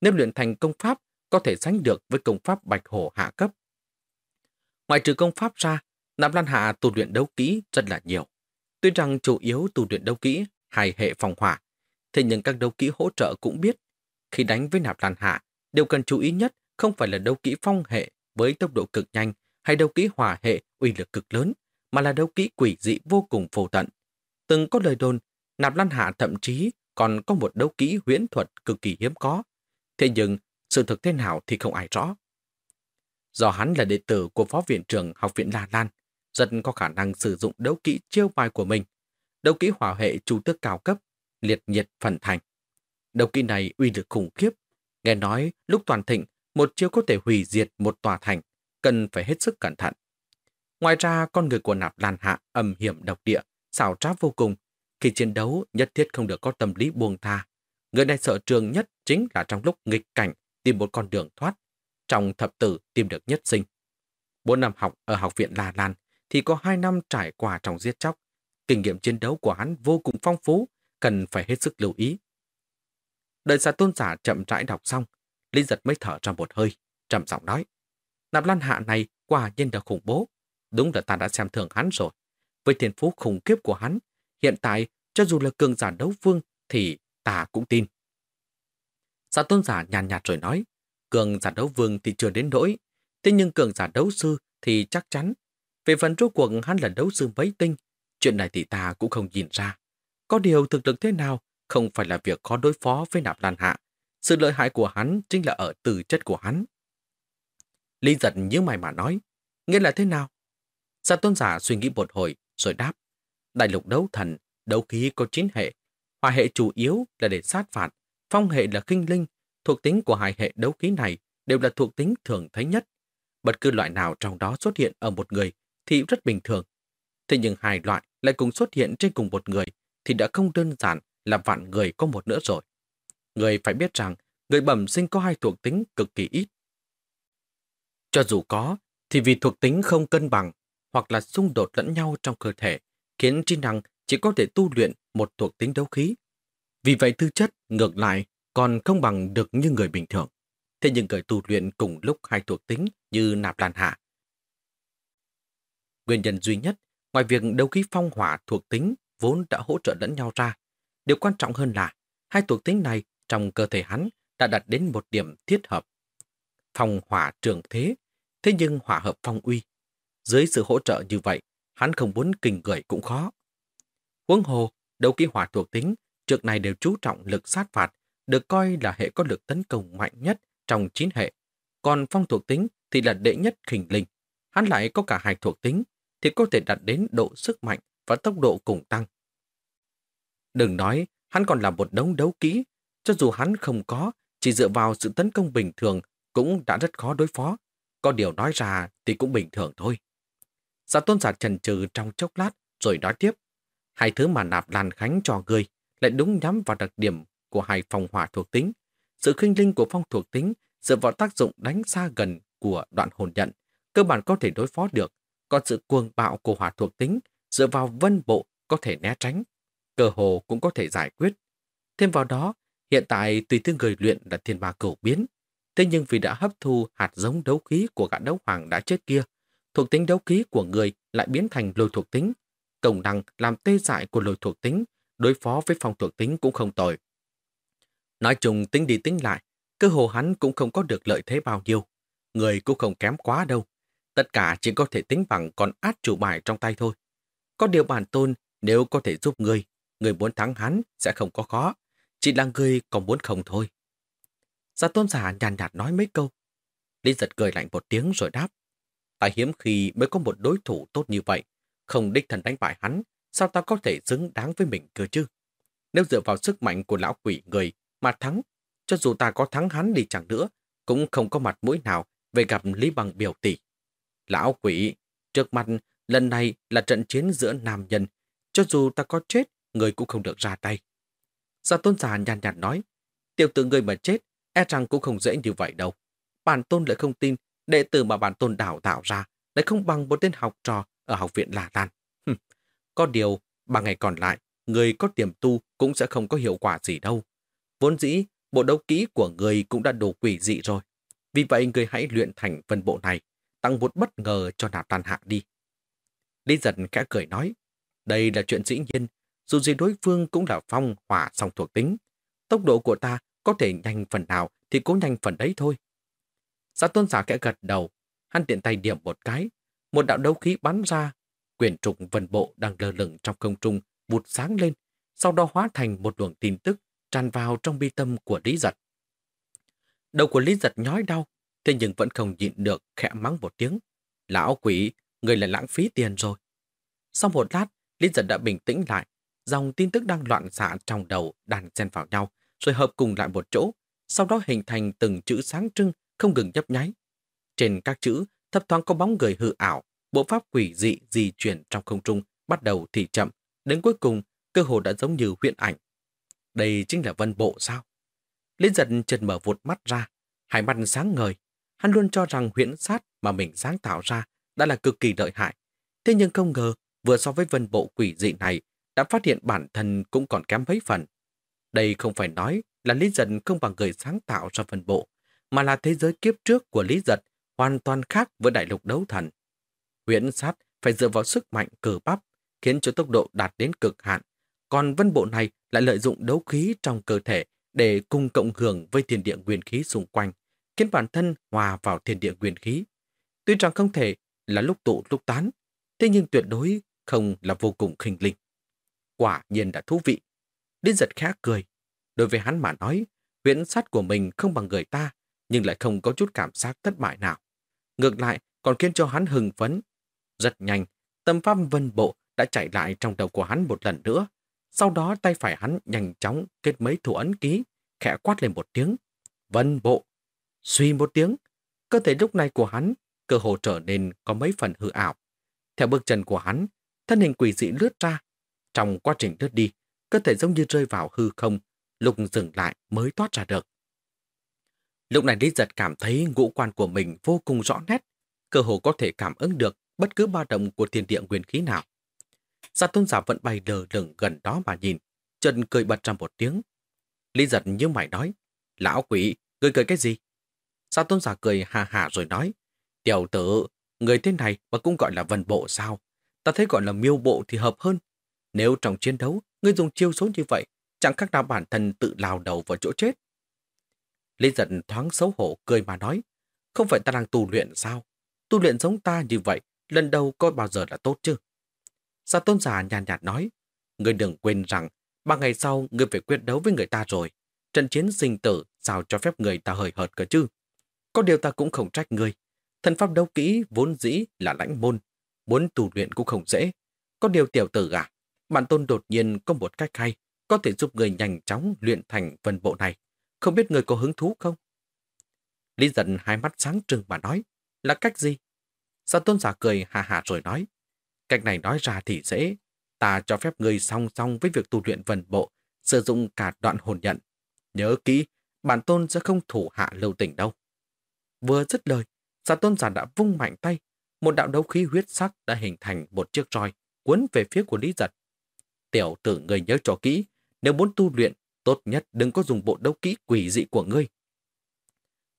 Nếu luyện thành công pháp, có thể sánh được với công pháp bạch hổ hạ cấp. Ngoài trừ công pháp ra, nam Lan Hạ tu luyện đấu kỹ rất là nhiều. Tuy rằng chủ yếu tu luyện đấu kỹ hai hệ phòng hỏa, Thế nhưng các đấu kỹ hỗ trợ cũng biết, khi đánh với nạp lan hạ, điều cần chú ý nhất không phải là đấu kỹ phong hệ với tốc độ cực nhanh hay đấu kỹ hỏa hệ uy lực cực lớn, mà là đấu kỹ quỷ dị vô cùng phổ tận. Từng có lời đồn, nạp lan hạ thậm chí còn có một đấu kỹ huyễn thuật cực kỳ hiếm có. Thế nhưng, sự thực thế nào thì không ai rõ. Do hắn là đệ tử của Phó Viện trưởng Học viện La Lan, rất có khả năng sử dụng đấu kỹ chiêu bài của mình. Đấu kỹ hỏa hệ chủ tước cao cấp liệt nhiệt phần thành. Đầu kỹ này uy lực khủng khiếp. Nghe nói lúc toàn thịnh, một chiêu có thể hủy diệt một tòa thành, cần phải hết sức cẩn thận. Ngoài ra, con người của nạp lan hạ âm hiểm độc địa, xảo trá vô cùng. Khi chiến đấu, nhất thiết không được có tâm lý buông tha. Người này sợ trường nhất chính là trong lúc nghịch cảnh tìm một con đường thoát. Trong thập tử tìm được nhất sinh. Bốn năm học ở học viện La Lan thì có hai năm trải qua trong giết chóc. Kinh nghiệm chiến đấu của hắn vô cùng phong phú, cần phải hết sức lưu ý. Đợi xà tôn giả chậm rãi đọc xong, Lý giật mới thở ra một hơi, trầm giọng nói. Nạp lan hạ này quả nhiên là khủng bố. Đúng là ta đã xem thường hắn rồi. Với thiên phú khủng khiếp của hắn, hiện tại cho dù là cường giả đấu vương thì ta cũng tin. Xà tôn giả nhàn nhạt, nhạt rồi nói, cường giả đấu vương thì chưa đến nỗi, thế nhưng cường giả đấu sư thì chắc chắn. Về phần rốt cuộc hắn là đấu sư mấy tinh, chuyện này thì ta cũng không nhìn ra. Có điều thực lực thế nào không phải là việc khó đối phó với nạp lan hạ. Sự lợi hại của hắn chính là ở từ chất của hắn. Lý giật như mày mà nói, nghĩa là thế nào? Sa tôn giả suy nghĩ một hồi rồi đáp. Đại lục đấu thần, đấu khí có chín hệ. Hòa hệ chủ yếu là để sát phạt, phong hệ là kinh linh. Thuộc tính của hai hệ đấu khí này đều là thuộc tính thường thấy nhất. Bất cứ loại nào trong đó xuất hiện ở một người thì rất bình thường. Thế nhưng hai loại lại cùng xuất hiện trên cùng một người thì đã không đơn giản là vạn người có một nữa rồi. Người phải biết rằng người bẩm sinh có hai thuộc tính cực kỳ ít. Cho dù có, thì vì thuộc tính không cân bằng hoặc là xung đột lẫn nhau trong cơ thể, khiến trí năng chỉ có thể tu luyện một thuộc tính đấu khí. Vì vậy tư chất ngược lại còn không bằng được như người bình thường. Thế nhưng người tu luyện cùng lúc hai thuộc tính như nạp lan hạ. Nguyên nhân duy nhất, ngoài việc đấu khí phong hỏa thuộc tính vốn đã hỗ trợ lẫn nhau ra, điều quan trọng hơn là hai thuộc tính này trong cơ thể hắn đã đạt đến một điểm thiết hợp. Phong hỏa trường thế, thế nhưng hỏa hợp phong uy. Dưới sự hỗ trợ như vậy, hắn không muốn kinh gửi cũng khó. Huống hồ, đấu kỹ hỏa thuộc tính trước này đều chú trọng lực sát phạt, được coi là hệ có lực tấn công mạnh nhất trong chín hệ. Còn phong thuộc tính thì là đệ nhất khỉnh linh. Hắn lại có cả hai thuộc tính, thì có thể đạt đến độ sức mạnh và tốc độ cùng tăng. Đừng nói, hắn còn là một đống đấu kỹ, cho dù hắn không có, chỉ dựa vào sự tấn công bình thường cũng đã rất khó đối phó. Có điều nói ra thì cũng bình thường thôi. Giả tôn giả trần trừ trong chốc lát rồi nói tiếp. Hai thứ mà nạp lan khánh cho người lại đúng nhắm vào đặc điểm của hai phong hỏa thuộc tính. Sự khinh linh của phong thuộc tính dựa vào tác dụng đánh xa gần của đoạn hồn nhận, cơ bản có thể đối phó được, còn sự cuồng bạo của hỏa thuộc tính dựa vào vân bộ có thể né tránh, cơ hồ cũng có thể giải quyết. Thêm vào đó, hiện tại tùy tương người luyện là thiên ma cầu biến, thế nhưng vì đã hấp thu hạt giống đấu khí của gã đấu hoàng đã chết kia, thuộc tính đấu khí của người lại biến thành lôi thuộc tính. Công năng làm tê dại của lôi thuộc tính, đối phó với phong thuộc tính cũng không tồi. Nói chung tính đi tính lại, cơ hồ hắn cũng không có được lợi thế bao nhiêu. Người cũng không kém quá đâu. Tất cả chỉ có thể tính bằng con át chủ bài trong tay thôi. Có điều bản tôn, nếu có thể giúp người, người muốn thắng hắn sẽ không có khó. Chỉ là người còn muốn không thôi. Gia tôn giả nhàn nhạt nói mấy câu. Lý giật cười lạnh một tiếng rồi đáp. Ta hiếm khi mới có một đối thủ tốt như vậy. Không đích thần đánh bại hắn, sao ta có thể xứng đáng với mình cơ chứ? Nếu dựa vào sức mạnh của lão quỷ người mà thắng, cho dù ta có thắng hắn đi chẳng nữa, cũng không có mặt mũi nào về gặp Lý Bằng biểu tỷ. Lão quỷ, trước mặt lần này là trận chiến giữa nam nhân, cho dù ta có chết, người cũng không được ra tay. Gia tôn giả nhàn nhạt nói, tiểu tử người mà chết, e rằng cũng không dễ như vậy đâu. Bản tôn lại không tin, đệ tử mà bản tôn đào tạo ra lại không bằng một tên học trò ở học viện Lạ Lan. có điều, ba ngày còn lại, người có tiềm tu cũng sẽ không có hiệu quả gì đâu. Vốn dĩ, bộ đấu kỹ của người cũng đã đủ quỷ dị rồi. Vì vậy người hãy luyện thành phần bộ này, tăng một bất ngờ cho nạp tàn hạ đi. Lý giật khẽ cười nói, đây là chuyện dĩ nhiên, dù gì đối phương cũng là phong hỏa song thuộc tính. Tốc độ của ta có thể nhanh phần nào thì cố nhanh phần đấy thôi. Giả tôn giả kẽ gật đầu, hắn tiện tay điểm một cái, một đạo đấu khí bắn ra, quyền trục vần bộ đang lơ lửng trong không trung vụt sáng lên, sau đó hóa thành một luồng tin tức tràn vào trong bi tâm của Lý Giật. Đầu của Lý Giật nhói đau, thế nhưng vẫn không nhịn được khẽ mắng một tiếng. Lão quỷ, người là lãng phí tiền rồi. Sau một lát, Lý Giật đã bình tĩnh lại, dòng tin tức đang loạn xạ trong đầu đàn xen vào nhau, rồi hợp cùng lại một chỗ, sau đó hình thành từng chữ sáng trưng không ngừng nhấp nháy. Trên các chữ, thấp thoáng có bóng người hư ảo, bộ pháp quỷ dị di chuyển trong không trung bắt đầu thì chậm, đến cuối cùng cơ hồ đã giống như huyện ảnh. Đây chính là vân bộ sao? Lý giật chợt mở vụt mắt ra, hai mắt sáng ngời. Hắn luôn cho rằng huyễn sát mà mình sáng tạo ra đã là cực kỳ lợi hại. Thế nhưng không ngờ, vừa so với vân bộ quỷ dị này, đã phát hiện bản thân cũng còn kém mấy phần. Đây không phải nói là Lý Giật không bằng người sáng tạo ra vân bộ, mà là thế giới kiếp trước của Lý Giật hoàn toàn khác với đại lục đấu thần. Huyễn sát phải dựa vào sức mạnh cờ bắp, khiến cho tốc độ đạt đến cực hạn. Còn vân bộ này lại lợi dụng đấu khí trong cơ thể để cùng cộng hưởng với thiên địa nguyên khí xung quanh, khiến bản thân hòa vào thiên địa nguyên khí. Tuy rằng không thể là lúc tụ lúc tán, thế nhưng tuyệt đối không là vô cùng khinh linh. Quả nhiên đã thú vị. Lý giật khẽ cười. Đối với hắn mà nói, huyễn sát của mình không bằng người ta, nhưng lại không có chút cảm giác thất bại nào. Ngược lại, còn khiến cho hắn hừng phấn. Rất nhanh, tâm pháp vân bộ đã chạy lại trong đầu của hắn một lần nữa. Sau đó tay phải hắn nhanh chóng kết mấy thủ ấn ký, khẽ quát lên một tiếng. Vân bộ. Suy một tiếng. Cơ thể lúc này của hắn cơ hồ trở nên có mấy phần hư ảo. Theo bước chân của hắn, thân hình quỷ dị lướt ra. Trong quá trình lướt đi, cơ thể giống như rơi vào hư không, lục dừng lại mới thoát ra được. Lúc này Lý Giật cảm thấy ngũ quan của mình vô cùng rõ nét, cơ hồ có thể cảm ứng được bất cứ ba động của thiên địa nguyên khí nào. gia tôn giả vẫn bay lờ lửng gần đó mà nhìn, chân cười bật ra một tiếng. Lý giật như mày nói, lão quỷ, cười cười cái gì? gia tôn giả cười hà hà rồi nói, tiểu tử, người thế này mà cũng gọi là vần bộ sao? Ta thấy gọi là miêu bộ thì hợp hơn. Nếu trong chiến đấu, ngươi dùng chiêu số như vậy, chẳng khác nào bản thân tự lao đầu vào chỗ chết. Lý giận thoáng xấu hổ cười mà nói, không phải ta đang tu luyện sao? Tu luyện giống ta như vậy, lần đầu coi bao giờ là tốt chứ? Sa tôn giả nhàn nhạt, nhạt nói, ngươi đừng quên rằng, ba ngày sau ngươi phải quyết đấu với người ta rồi. Trận chiến sinh tử sao cho phép người ta hời hợt cơ chứ? Có điều ta cũng không trách ngươi. Thần pháp đấu kỹ vốn dĩ là lãnh môn, muốn tu luyện cũng không dễ. Có điều tiểu tử à, bản tôn đột nhiên có một cách hay, có thể giúp người nhanh chóng luyện thành phần bộ này. Không biết người có hứng thú không? Lý giận hai mắt sáng trừng mà nói, là cách gì? Sa tôn giả cười hà hà rồi nói, cách này nói ra thì dễ. Ta cho phép người song song với việc tu luyện vần bộ, sử dụng cả đoạn hồn nhận. Nhớ kỹ, bản tôn sẽ không thủ hạ lâu tỉnh đâu. Vừa dứt lời, Sa tôn giả đã vung mạnh tay, một đạo đấu khí huyết sắc đã hình thành một chiếc roi cuốn về phía của Lý Giật. Tiểu tử người nhớ cho kỹ, nếu muốn tu luyện, tốt nhất đừng có dùng bộ đấu kỹ quỷ dị của ngươi.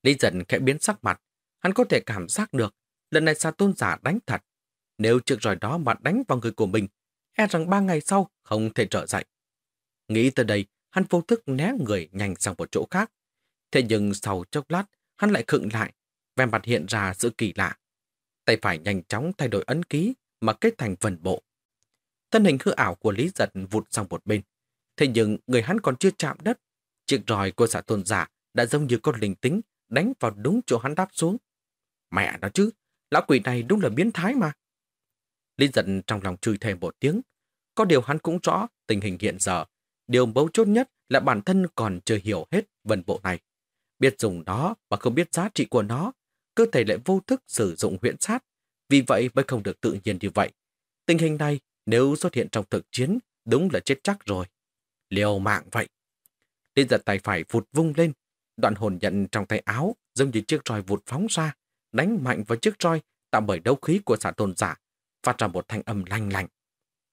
Lý dần khẽ biến sắc mặt, hắn có thể cảm giác được lần này Sa tôn giả đánh thật. Nếu trước rồi đó mà đánh vào người của mình, e rằng ba ngày sau không thể trở dậy. Nghĩ tới đây, hắn vô thức né người nhanh sang một chỗ khác. Thế nhưng sau chốc lát, hắn lại khựng lại, vẻ mặt hiện ra sự kỳ lạ. Tay phải nhanh chóng thay đổi ấn ký mà kết thành phần bộ. Thân hình hư ảo của Lý Giật vụt sang một bên. Thế nhưng người hắn còn chưa chạm đất. Chiếc roi của xã tôn giả đã giống như con linh tính đánh vào đúng chỗ hắn đáp xuống. Mẹ nó chứ, lão quỷ này đúng là biến thái mà. Lý Giật trong lòng chửi thề một tiếng. Có điều hắn cũng rõ tình hình hiện giờ. Điều mấu chốt nhất là bản thân còn chưa hiểu hết vần bộ này. Biết dùng nó mà không biết giá trị của nó, cơ thể lại vô thức sử dụng huyễn sát. Vì vậy mới không được tự nhiên như vậy. Tình hình này nếu xuất hiện trong thực chiến, đúng là chết chắc rồi. Liều mạng vậy. Liên giật tay phải vụt vung lên, đoạn hồn nhận trong tay áo giống như chiếc roi vụt phóng ra, đánh mạnh vào chiếc roi tạo bởi đấu khí của xã tôn giả, phát ra một thanh âm lanh lành.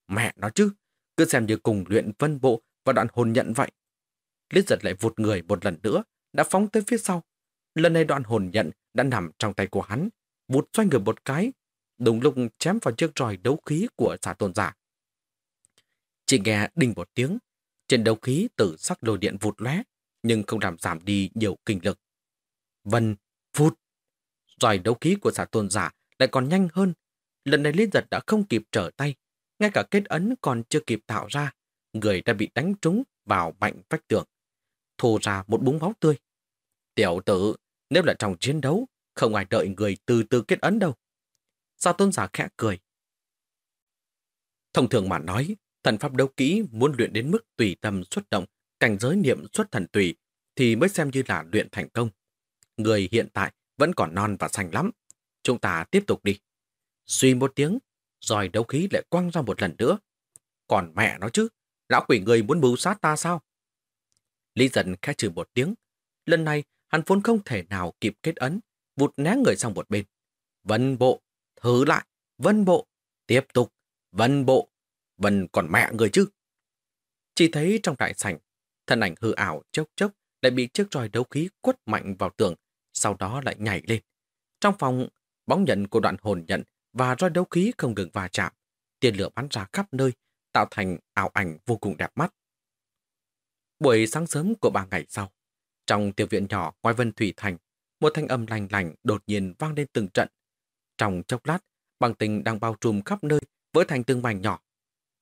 Mẹ nó chứ, cứ xem như cùng luyện vân bộ và đoạn hồn nhận vậy. Liên giật lại vụt người một lần nữa, đã phóng tới phía sau. Lần này đoạn hồn nhận đã nằm trong tay của hắn, vụt xoay người một cái, đúng lúc chém vào chiếc roi đấu khí của xà tôn giả. Chỉ nghe đinh một tiếng, trên đấu khí tử sắc đồ điện vụt lóe, nhưng không làm giảm đi nhiều kinh lực. Vân, phút. Roi đấu khí của xà tôn giả lại còn nhanh hơn. Lần này Liên Giật đã không kịp trở tay. Ngay cả kết ấn còn chưa kịp tạo ra. Người đã bị đánh trúng vào mạnh vách tường. Thô ra một búng máu tươi. Tiểu tử, nếu là trong chiến đấu, không ai đợi người từ từ kết ấn đâu gia tôn giả khẽ cười. Thông thường mà nói, thần pháp đấu kỹ muốn luyện đến mức tùy tâm xuất động, cảnh giới niệm xuất thần tùy, thì mới xem như là luyện thành công. Người hiện tại vẫn còn non và xanh lắm. Chúng ta tiếp tục đi. Suy một tiếng, rồi đấu khí lại quăng ra một lần nữa. Còn mẹ nó chứ, lão quỷ người muốn mưu sát ta sao? Lý dần khẽ trừ một tiếng. Lần này, hắn vốn không thể nào kịp kết ấn, vụt né người sang một bên. Vân bộ, hứ lại, vân bộ, tiếp tục, vân bộ, vân còn mẹ người chứ. Chỉ thấy trong đại sảnh, thân ảnh hư ảo chốc chốc lại bị chiếc roi đấu khí quất mạnh vào tường, sau đó lại nhảy lên. Trong phòng, bóng nhận của đoạn hồn nhận và roi đấu khí không ngừng va chạm. Tiền lửa bắn ra khắp nơi, tạo thành ảo ảnh vô cùng đẹp mắt. Buổi sáng sớm của ba ngày sau, trong tiểu viện nhỏ ngoài Vân Thủy Thành, một thanh âm lành lành đột nhiên vang lên từng trận. Trong chốc lát, băng tình đang bao trùm khắp nơi, vỡ thành từng mảnh nhỏ.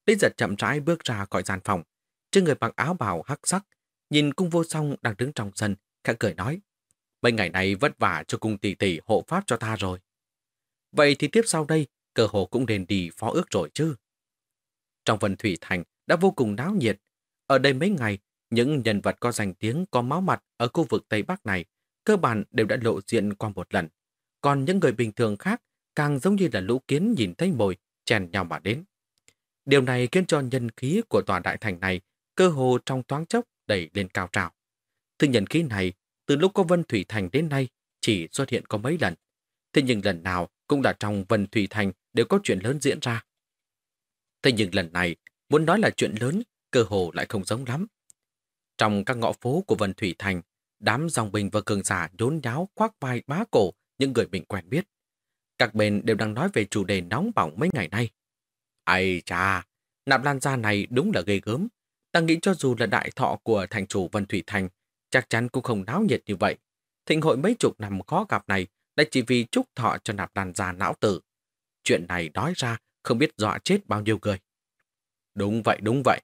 Lý giật chậm rãi bước ra khỏi gian phòng, trên người mặc áo bào hắc sắc, nhìn cung vô song đang đứng trong sân, khẽ cười nói. Mấy ngày này vất vả cho cung tỷ tỷ hộ pháp cho ta rồi. Vậy thì tiếp sau đây, cơ hồ cũng nên đi phó ước rồi chứ. trong Vân Thủy Thành đã vô cùng náo nhiệt. Ở đây mấy ngày, những nhân vật có danh tiếng có máu mặt ở khu vực Tây Bắc này cơ bản đều đã lộ diện qua một lần. Còn những người bình thường khác càng giống như là lũ kiến nhìn thấy mồi, chèn nhau mà đến. Điều này khiến cho nhân khí của tòa đại thành này cơ hồ trong thoáng chốc đẩy lên cao trào. Thứ nhân khí này, từ lúc có Vân Thủy Thành đến nay, chỉ xuất hiện có mấy lần. Thế nhưng lần nào cũng là trong Vân Thủy Thành đều có chuyện lớn diễn ra. Thế nhưng lần này, muốn nói là chuyện lớn, cơ hồ lại không giống lắm. Trong các ngõ phố của Vân Thủy Thành, đám dòng bình và cường giả nhốn nháo khoác vai bá cổ những người mình quen biết. Các bên đều đang nói về chủ đề nóng bỏng mấy ngày nay. Ây cha, nạp lan gia này đúng là ghê gớm. Ta nghĩ cho dù là đại thọ của thành chủ Vân Thủy Thành, chắc chắn cũng không náo nhiệt như vậy. Thịnh hội mấy chục năm khó gặp này đã chỉ vì chúc thọ cho nạp lan gia não tử. Chuyện này nói ra không biết dọa chết bao nhiêu người. Đúng vậy, đúng vậy.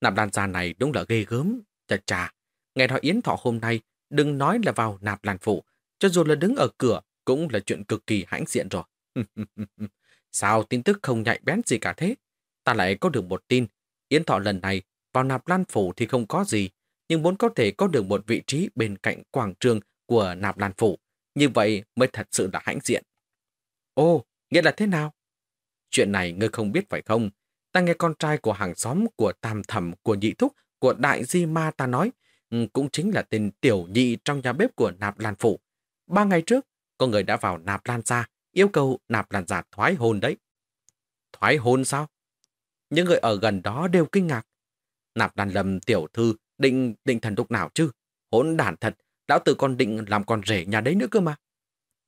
Nạp lan gia này đúng là ghê gớm. Chà chà, nghe nói yến thọ hôm nay, đừng nói là vào nạp lan phụ, cho dù là đứng ở cửa cũng là chuyện cực kỳ hãnh diện rồi. [LAUGHS] Sao tin tức không nhạy bén gì cả thế? Ta lại có được một tin. Yến thọ lần này vào nạp lan phủ thì không có gì, nhưng muốn có thể có được một vị trí bên cạnh quảng trường của nạp lan phủ. Như vậy mới thật sự là hãnh diện. Ô, nghĩa là thế nào? Chuyện này ngươi không biết phải không? Ta nghe con trai của hàng xóm của tam thẩm của nhị thúc của đại di ma ta nói, ừ, cũng chính là tên tiểu nhị trong nhà bếp của nạp lan phủ. Ba ngày trước, có người đã vào nạp lan ra, yêu cầu nạp lan giả thoái hôn đấy. Thoái hôn sao? Những người ở gần đó đều kinh ngạc. Nạp lan lầm tiểu thư định định thần đục nào chứ? Hỗn đản thật, lão tử còn định làm con rể nhà đấy nữa cơ mà.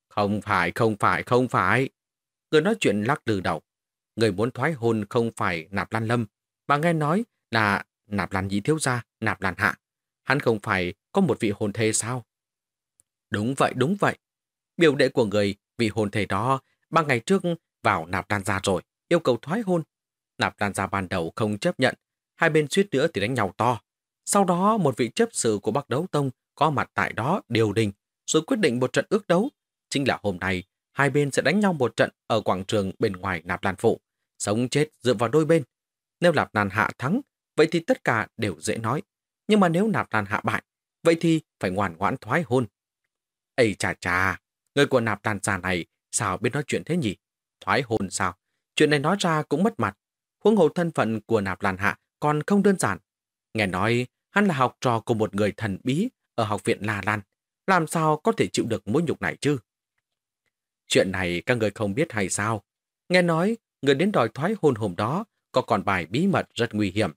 Không phải, không phải, không phải. Người nói chuyện lắc lư đầu. Người muốn thoái hôn không phải nạp lan lâm, mà nghe nói là nạp lan nhị thiếu gia, nạp lan hạ. Hắn không phải có một vị hồn thê sao? Đúng vậy, đúng vậy. Biểu đệ của người vì hôn thề đó ba ngày trước vào nạp đan gia rồi, yêu cầu thoái hôn. Nạp đan gia ban đầu không chấp nhận, hai bên suýt nữa thì đánh nhau to. Sau đó một vị chấp sự của Bắc Đấu Tông có mặt tại đó điều đình, rồi quyết định một trận ước đấu. Chính là hôm nay, hai bên sẽ đánh nhau một trận ở quảng trường bên ngoài nạp đan phụ. Sống chết dựa vào đôi bên. Nếu nạp đan hạ thắng, vậy thì tất cả đều dễ nói. Nhưng mà nếu nạp đan hạ bại, vậy thì phải ngoan ngoãn thoái hôn. Ây chà chà, người của nạp đàn già này sao biết nói chuyện thế nhỉ? Thoái hôn sao? Chuyện này nói ra cũng mất mặt. Huống hồ thân phận của nạp lan hạ còn không đơn giản. Nghe nói hắn là học trò của một người thần bí ở học viện La Lan. Làm sao có thể chịu được mối nhục này chứ? Chuyện này các người không biết hay sao? Nghe nói, người đến đòi thoái hôn hôm đó có còn bài bí mật rất nguy hiểm.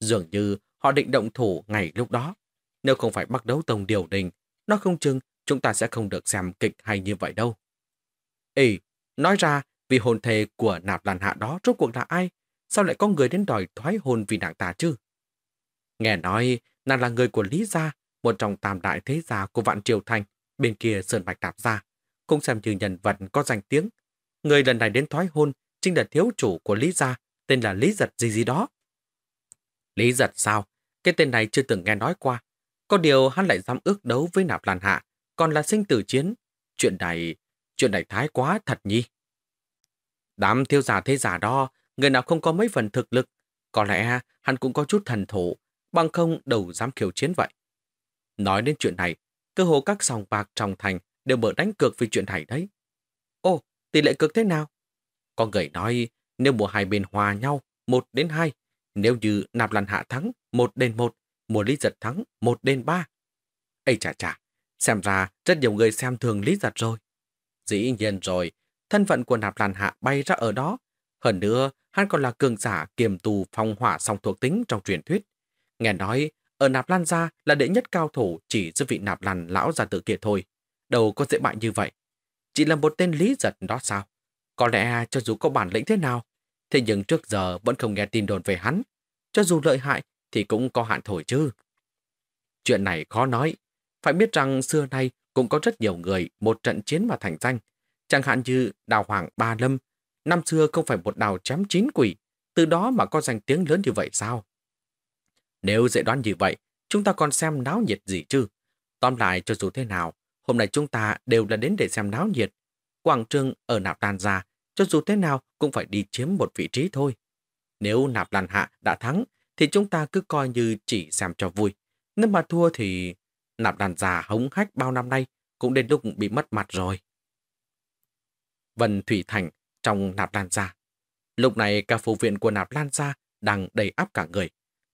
Dường như họ định động thủ ngày lúc đó. Nếu không phải bắt đấu tông điều đình, nó không chừng chúng ta sẽ không được xem kịch hay như vậy đâu. Ê, nói ra, vì hồn thề của nạp làn hạ đó rốt cuộc là ai? Sao lại có người đến đòi thoái hôn vì nàng ta chứ? Nghe nói, nàng là người của Lý Gia, một trong tam đại thế gia của Vạn Triều Thành, bên kia Sơn Bạch đạp Gia, cũng xem như nhân vật có danh tiếng. Người lần này đến thoái hôn chính là thiếu chủ của Lý Gia, tên là Lý Giật gì gì đó. Lý Giật sao? Cái tên này chưa từng nghe nói qua. Có điều hắn lại dám ước đấu với nạp làn hạ, còn là sinh tử chiến. Chuyện này, chuyện này thái quá thật nhi. Đám thiêu giả thế giả đó, người nào không có mấy phần thực lực, có lẽ hắn cũng có chút thần thủ, bằng không đầu dám khiêu chiến vậy. Nói đến chuyện này, cơ hồ các sòng bạc trong thành đều mở đánh cược vì chuyện này đấy. Ô, tỷ lệ cược thế nào? Có người nói, nếu mùa hai bên hòa nhau, một đến hai, nếu như nạp làn hạ thắng, một đến một, mùa lý giật thắng, một đến ba. Ây chà chà, xem ra rất nhiều người xem thường lý giật rồi. Dĩ nhiên rồi, thân phận của nạp làn hạ bay ra ở đó. Hơn nữa, hắn còn là cường giả kiềm tù phong hỏa song thuộc tính trong truyền thuyết. Nghe nói, ở nạp lan gia là đệ nhất cao thủ chỉ giúp vị nạp lan lão gia tử kia thôi. Đâu có dễ bại như vậy. Chỉ là một tên lý giật đó sao? Có lẽ cho dù có bản lĩnh thế nào, thế nhưng trước giờ vẫn không nghe tin đồn về hắn. Cho dù lợi hại thì cũng có hạn thổi chứ. Chuyện này khó nói. Phải biết rằng xưa nay cũng có rất nhiều người một trận chiến mà thành danh. Chẳng hạn như đào hoàng Ba Lâm. Năm xưa không phải một đào chém chín quỷ. Từ đó mà có danh tiếng lớn như vậy sao? Nếu dễ đoán như vậy, chúng ta còn xem náo nhiệt gì chứ? Tóm lại cho dù thế nào, hôm nay chúng ta đều là đến để xem náo nhiệt. Quảng trường ở nạp đàn ra, cho dù thế nào cũng phải đi chiếm một vị trí thôi. Nếu nạp lan hạ đã thắng, thì chúng ta cứ coi như chỉ xem cho vui. Nếu mà thua thì nạp đàn già hống hách bao năm nay cũng đến lúc bị mất mặt rồi. Vân Thủy Thành trong nạp đàn gia. Lúc này cả phủ viện của nạp lan gia đang đầy áp cả người.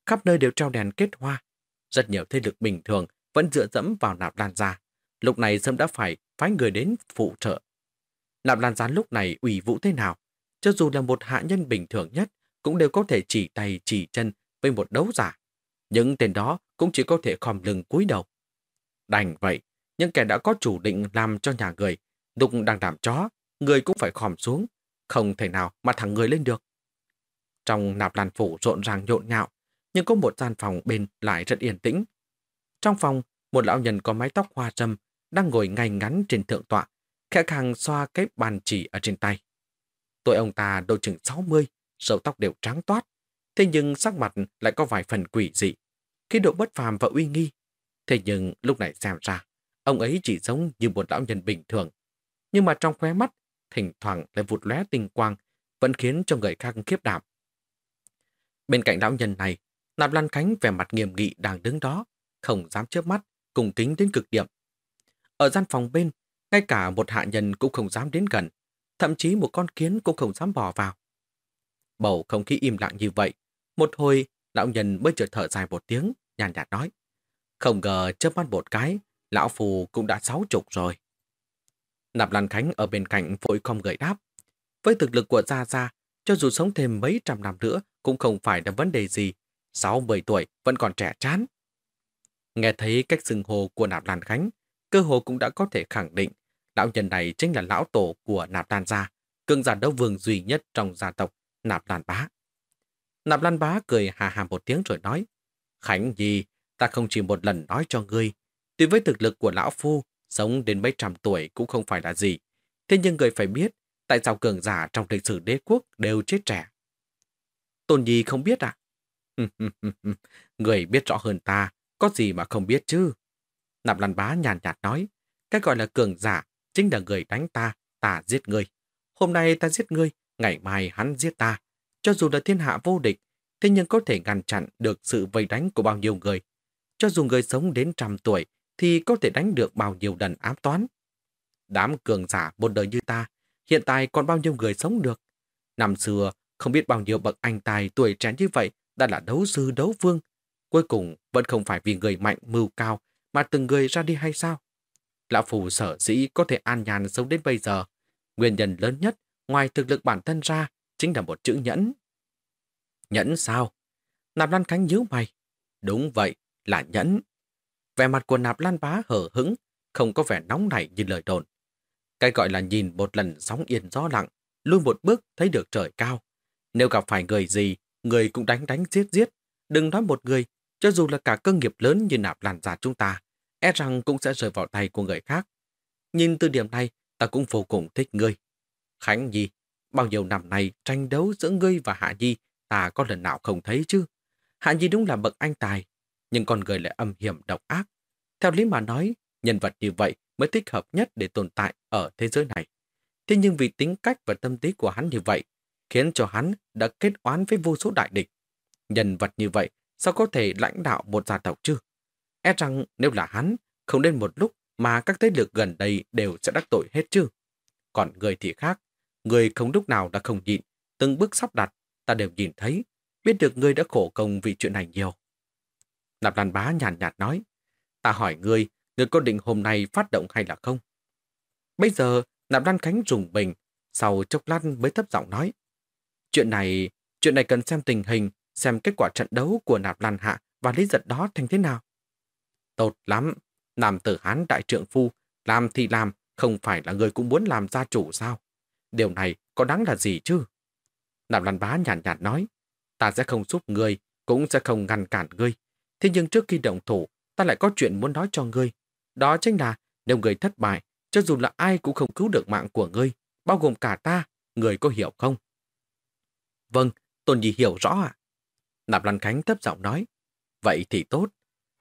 Khắp nơi đều treo đèn kết hoa. Rất nhiều thế lực bình thường vẫn dựa dẫm vào nạp lan gia. Lúc này sớm đã phải phái người đến phụ trợ. Nạp lan gia lúc này ủy vũ thế nào? Cho dù là một hạ nhân bình thường nhất, cũng đều có thể chỉ tay chỉ chân với một đấu giả. Những tên đó cũng chỉ có thể khom lưng cúi đầu. Đành vậy, những kẻ đã có chủ định làm cho nhà người, lúc đang đảm chó, người cũng phải khom xuống, không thể nào mà thẳng người lên được. Trong nạp làn phủ rộn ràng nhộn nhạo, nhưng có một gian phòng bên lại rất yên tĩnh. Trong phòng, một lão nhân có mái tóc hoa râm đang ngồi ngay ngắn trên thượng tọa, khẽ khàng xoa cái bàn chỉ ở trên tay. Tuổi ông ta độ chừng 60, sầu tóc đều trắng toát, thế nhưng sắc mặt lại có vài phần quỷ dị, khi độ bất phàm và uy nghi. Thế nhưng lúc này xem ra, ông ấy chỉ giống như một lão nhân bình thường. Nhưng mà trong khóe mắt, thỉnh thoảng lại vụt lóe tinh quang, vẫn khiến cho người khác khiếp đảm. Bên cạnh lão nhân này, Nạp Lan Khánh vẻ mặt nghiêm nghị đang đứng đó, không dám chớp mắt, cùng kính đến cực điểm. Ở gian phòng bên, ngay cả một hạ nhân cũng không dám đến gần, thậm chí một con kiến cũng không dám bò vào. Bầu không khí im lặng như vậy, một hồi lão nhân mới chợt thở dài một tiếng, nhàn nhạt nói. Không ngờ chớp mắt một cái, lão phù cũng đã sáu chục rồi. Nạp Lan Khánh ở bên cạnh vội không gợi đáp. Với thực lực của Gia Gia, cho dù sống thêm mấy trăm năm nữa cũng không phải là vấn đề gì. Sáu mười tuổi vẫn còn trẻ chán. Nghe thấy cách xưng hồ của Nạp Lan Khánh, cơ hồ cũng đã có thể khẳng định lão nhân này chính là lão tổ của Nạp Lan Gia, cường giả đấu vương duy nhất trong gia tộc Nạp Lan Bá. Nạp Lan Bá cười hà hà một tiếng rồi nói, Khánh gì, ta không chỉ một lần nói cho ngươi, tuy với thực lực của lão phu, sống đến mấy trăm tuổi cũng không phải là gì. Thế nhưng người phải biết, tại sao cường giả trong lịch sử đế quốc đều chết trẻ. Tôn Nhi không biết à? [LAUGHS] người biết rõ hơn ta, có gì mà không biết chứ? Nạp Lan Bá nhàn nhạt nói, cái gọi là cường giả chính là người đánh ta, ta giết người. Hôm nay ta giết ngươi, ngày mai hắn giết ta. Cho dù là thiên hạ vô địch, thế nhưng có thể ngăn chặn được sự vây đánh của bao nhiêu người. Cho dù người sống đến trăm tuổi, thì có thể đánh được bao nhiêu lần ám toán. Đám cường giả một đời như ta, hiện tại còn bao nhiêu người sống được. Năm xưa, không biết bao nhiêu bậc anh tài tuổi trẻ như vậy đã là đấu sư đấu vương. Cuối cùng vẫn không phải vì người mạnh mưu cao mà từng người ra đi hay sao? Lão Phù sở dĩ có thể an nhàn sống đến bây giờ. Nguyên nhân lớn nhất ngoài thực lực bản thân ra chính là một chữ nhẫn. Nhẫn sao? Nạp Lan Khánh nhíu mày. Đúng vậy, là nhẫn. Vẻ mặt của Nạp Lan Bá hở hững, không có vẻ nóng nảy như lời đồn. Cái gọi là nhìn một lần sóng yên gió lặng, lui một bước thấy được trời cao. Nếu gặp phải người gì, người cũng đánh đánh giết giết. Đừng nói một người, cho dù là cả cơ nghiệp lớn như Nạp Lan giả chúng ta, e rằng cũng sẽ rơi vào tay của người khác. Nhìn từ điểm này, ta cũng vô cùng thích ngươi. Khánh Nhi, bao nhiêu năm nay tranh đấu giữa ngươi và Hạ Nhi, ta có lần nào không thấy chứ? Hạ Nhi đúng là bậc anh tài, nhưng con người lại âm hiểm độc ác. Theo lý mà nói, nhân vật như vậy mới thích hợp nhất để tồn tại ở thế giới này. Thế nhưng vì tính cách và tâm trí của hắn như vậy, khiến cho hắn đã kết oán với vô số đại địch. Nhân vật như vậy sao có thể lãnh đạo một gia tộc chứ? E rằng nếu là hắn, không đến một lúc mà các thế lực gần đây đều sẽ đắc tội hết chứ. Còn người thì khác, người không lúc nào đã không nhịn, từng bước sắp đặt, ta đều nhìn thấy, biết được người đã khổ công vì chuyện này nhiều. Nạp Lan Bá nhàn nhạt nói, ta hỏi ngươi, ngươi có định hôm nay phát động hay là không? Bây giờ, Nạp Lan Khánh rùng mình, sau chốc lát mới thấp giọng nói. Chuyện này, chuyện này cần xem tình hình, xem kết quả trận đấu của Nạp Lan Hạ và Lý Giật đó thành thế nào. Tốt lắm, Nam tử Hán đại trượng phu, làm thì làm, không phải là người cũng muốn làm gia chủ sao? Điều này có đáng là gì chứ? Nạp Lan Bá nhàn nhạt, nhạt nói, ta sẽ không giúp ngươi, cũng sẽ không ngăn cản ngươi. Thế nhưng trước khi động thủ, ta lại có chuyện muốn nói cho ngươi. Đó chính là nếu ngươi thất bại, cho dù là ai cũng không cứu được mạng của ngươi, bao gồm cả ta, ngươi có hiểu không? Vâng, Tôn Nhi hiểu rõ ạ. Nạp Lan Khánh thấp giọng nói. Vậy thì tốt.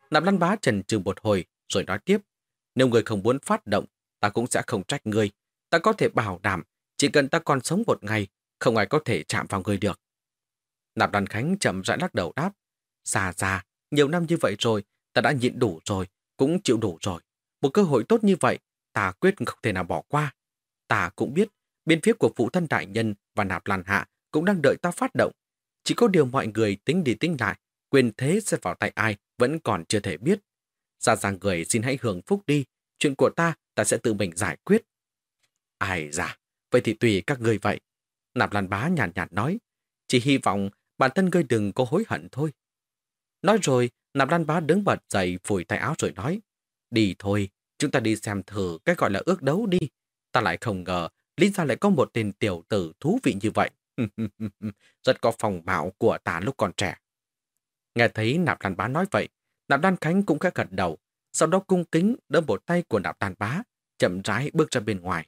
Nạp Lan Bá trần trừ một hồi, rồi nói tiếp. Nếu người không muốn phát động, ta cũng sẽ không trách ngươi. Ta có thể bảo đảm, chỉ cần ta còn sống một ngày, không ai có thể chạm vào người được. Nạp Lan Khánh chậm rãi lắc đầu đáp. Xa xa, nhiều năm như vậy rồi, ta đã nhịn đủ rồi, cũng chịu đủ rồi. Một cơ hội tốt như vậy, ta quyết không thể nào bỏ qua. Ta cũng biết, bên phía của phụ thân đại nhân và Nạp làn Hạ cũng đang đợi ta phát động. Chỉ có điều mọi người tính đi tính lại, quyền thế sẽ vào tay ai vẫn còn chưa thể biết. Ra rằng người xin hãy hưởng phúc đi, chuyện của ta ta sẽ tự mình giải quyết. Ai già, vậy thì tùy các người vậy. Nạp làn Bá nhàn nhạt, nhạt nói, chỉ hy vọng bản thân ngươi đừng có hối hận thôi. Nói rồi, Nạp Lan Bá đứng bật dậy phủi tay áo rồi nói, đi thôi, chúng ta đi xem thử cái gọi là ước đấu đi. Ta lại không ngờ Lý ra lại có một tên tiểu tử thú vị như vậy. [LAUGHS] Rất có phòng mạo của ta lúc còn trẻ. Nghe thấy Nạp Lan Bá nói vậy, Nạp Đan Khánh cũng khẽ gật đầu, sau đó cung kính đỡ một tay của Nạp Đan Bá, chậm rãi bước ra bên ngoài.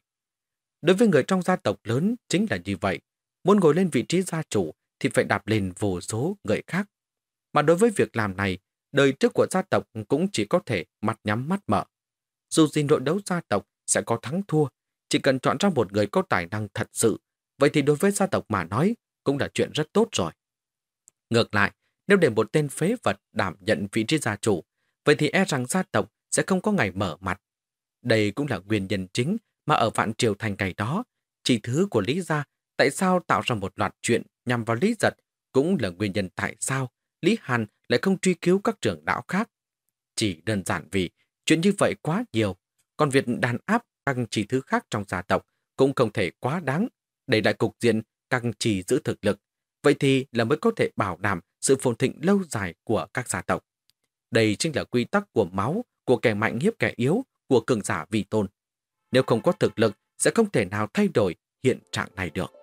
Đối với người trong gia tộc lớn chính là như vậy. Muốn ngồi lên vị trí gia chủ thì phải đạp lên vô số người khác. Mà đối với việc làm này, đời trước của gia tộc cũng chỉ có thể mặt nhắm mắt mở. Dù gì nội đấu gia tộc sẽ có thắng thua, chỉ cần chọn ra một người có tài năng thật sự, vậy thì đối với gia tộc mà nói cũng là chuyện rất tốt rồi. Ngược lại, nếu để một tên phế vật đảm nhận vị trí gia chủ, vậy thì e rằng gia tộc sẽ không có ngày mở mặt. Đây cũng là nguyên nhân chính mà ở vạn triều thành ngày đó, chỉ thứ của Lý Gia tại sao tạo ra một loạt chuyện nhằm vào Lý Giật cũng là nguyên nhân tại sao Lý Hàn lại không truy cứu các trưởng đạo khác. Chỉ đơn giản vì chuyện như vậy quá nhiều, còn việc đàn áp các chỉ thứ khác trong gia tộc cũng không thể quá đáng. để lại cục diện các chỉ giữ thực lực, vậy thì là mới có thể bảo đảm sự phồn thịnh lâu dài của các gia tộc. Đây chính là quy tắc của máu, của kẻ mạnh hiếp kẻ yếu, của cường giả vì tôn. Nếu không có thực lực, sẽ không thể nào thay đổi hiện trạng này được.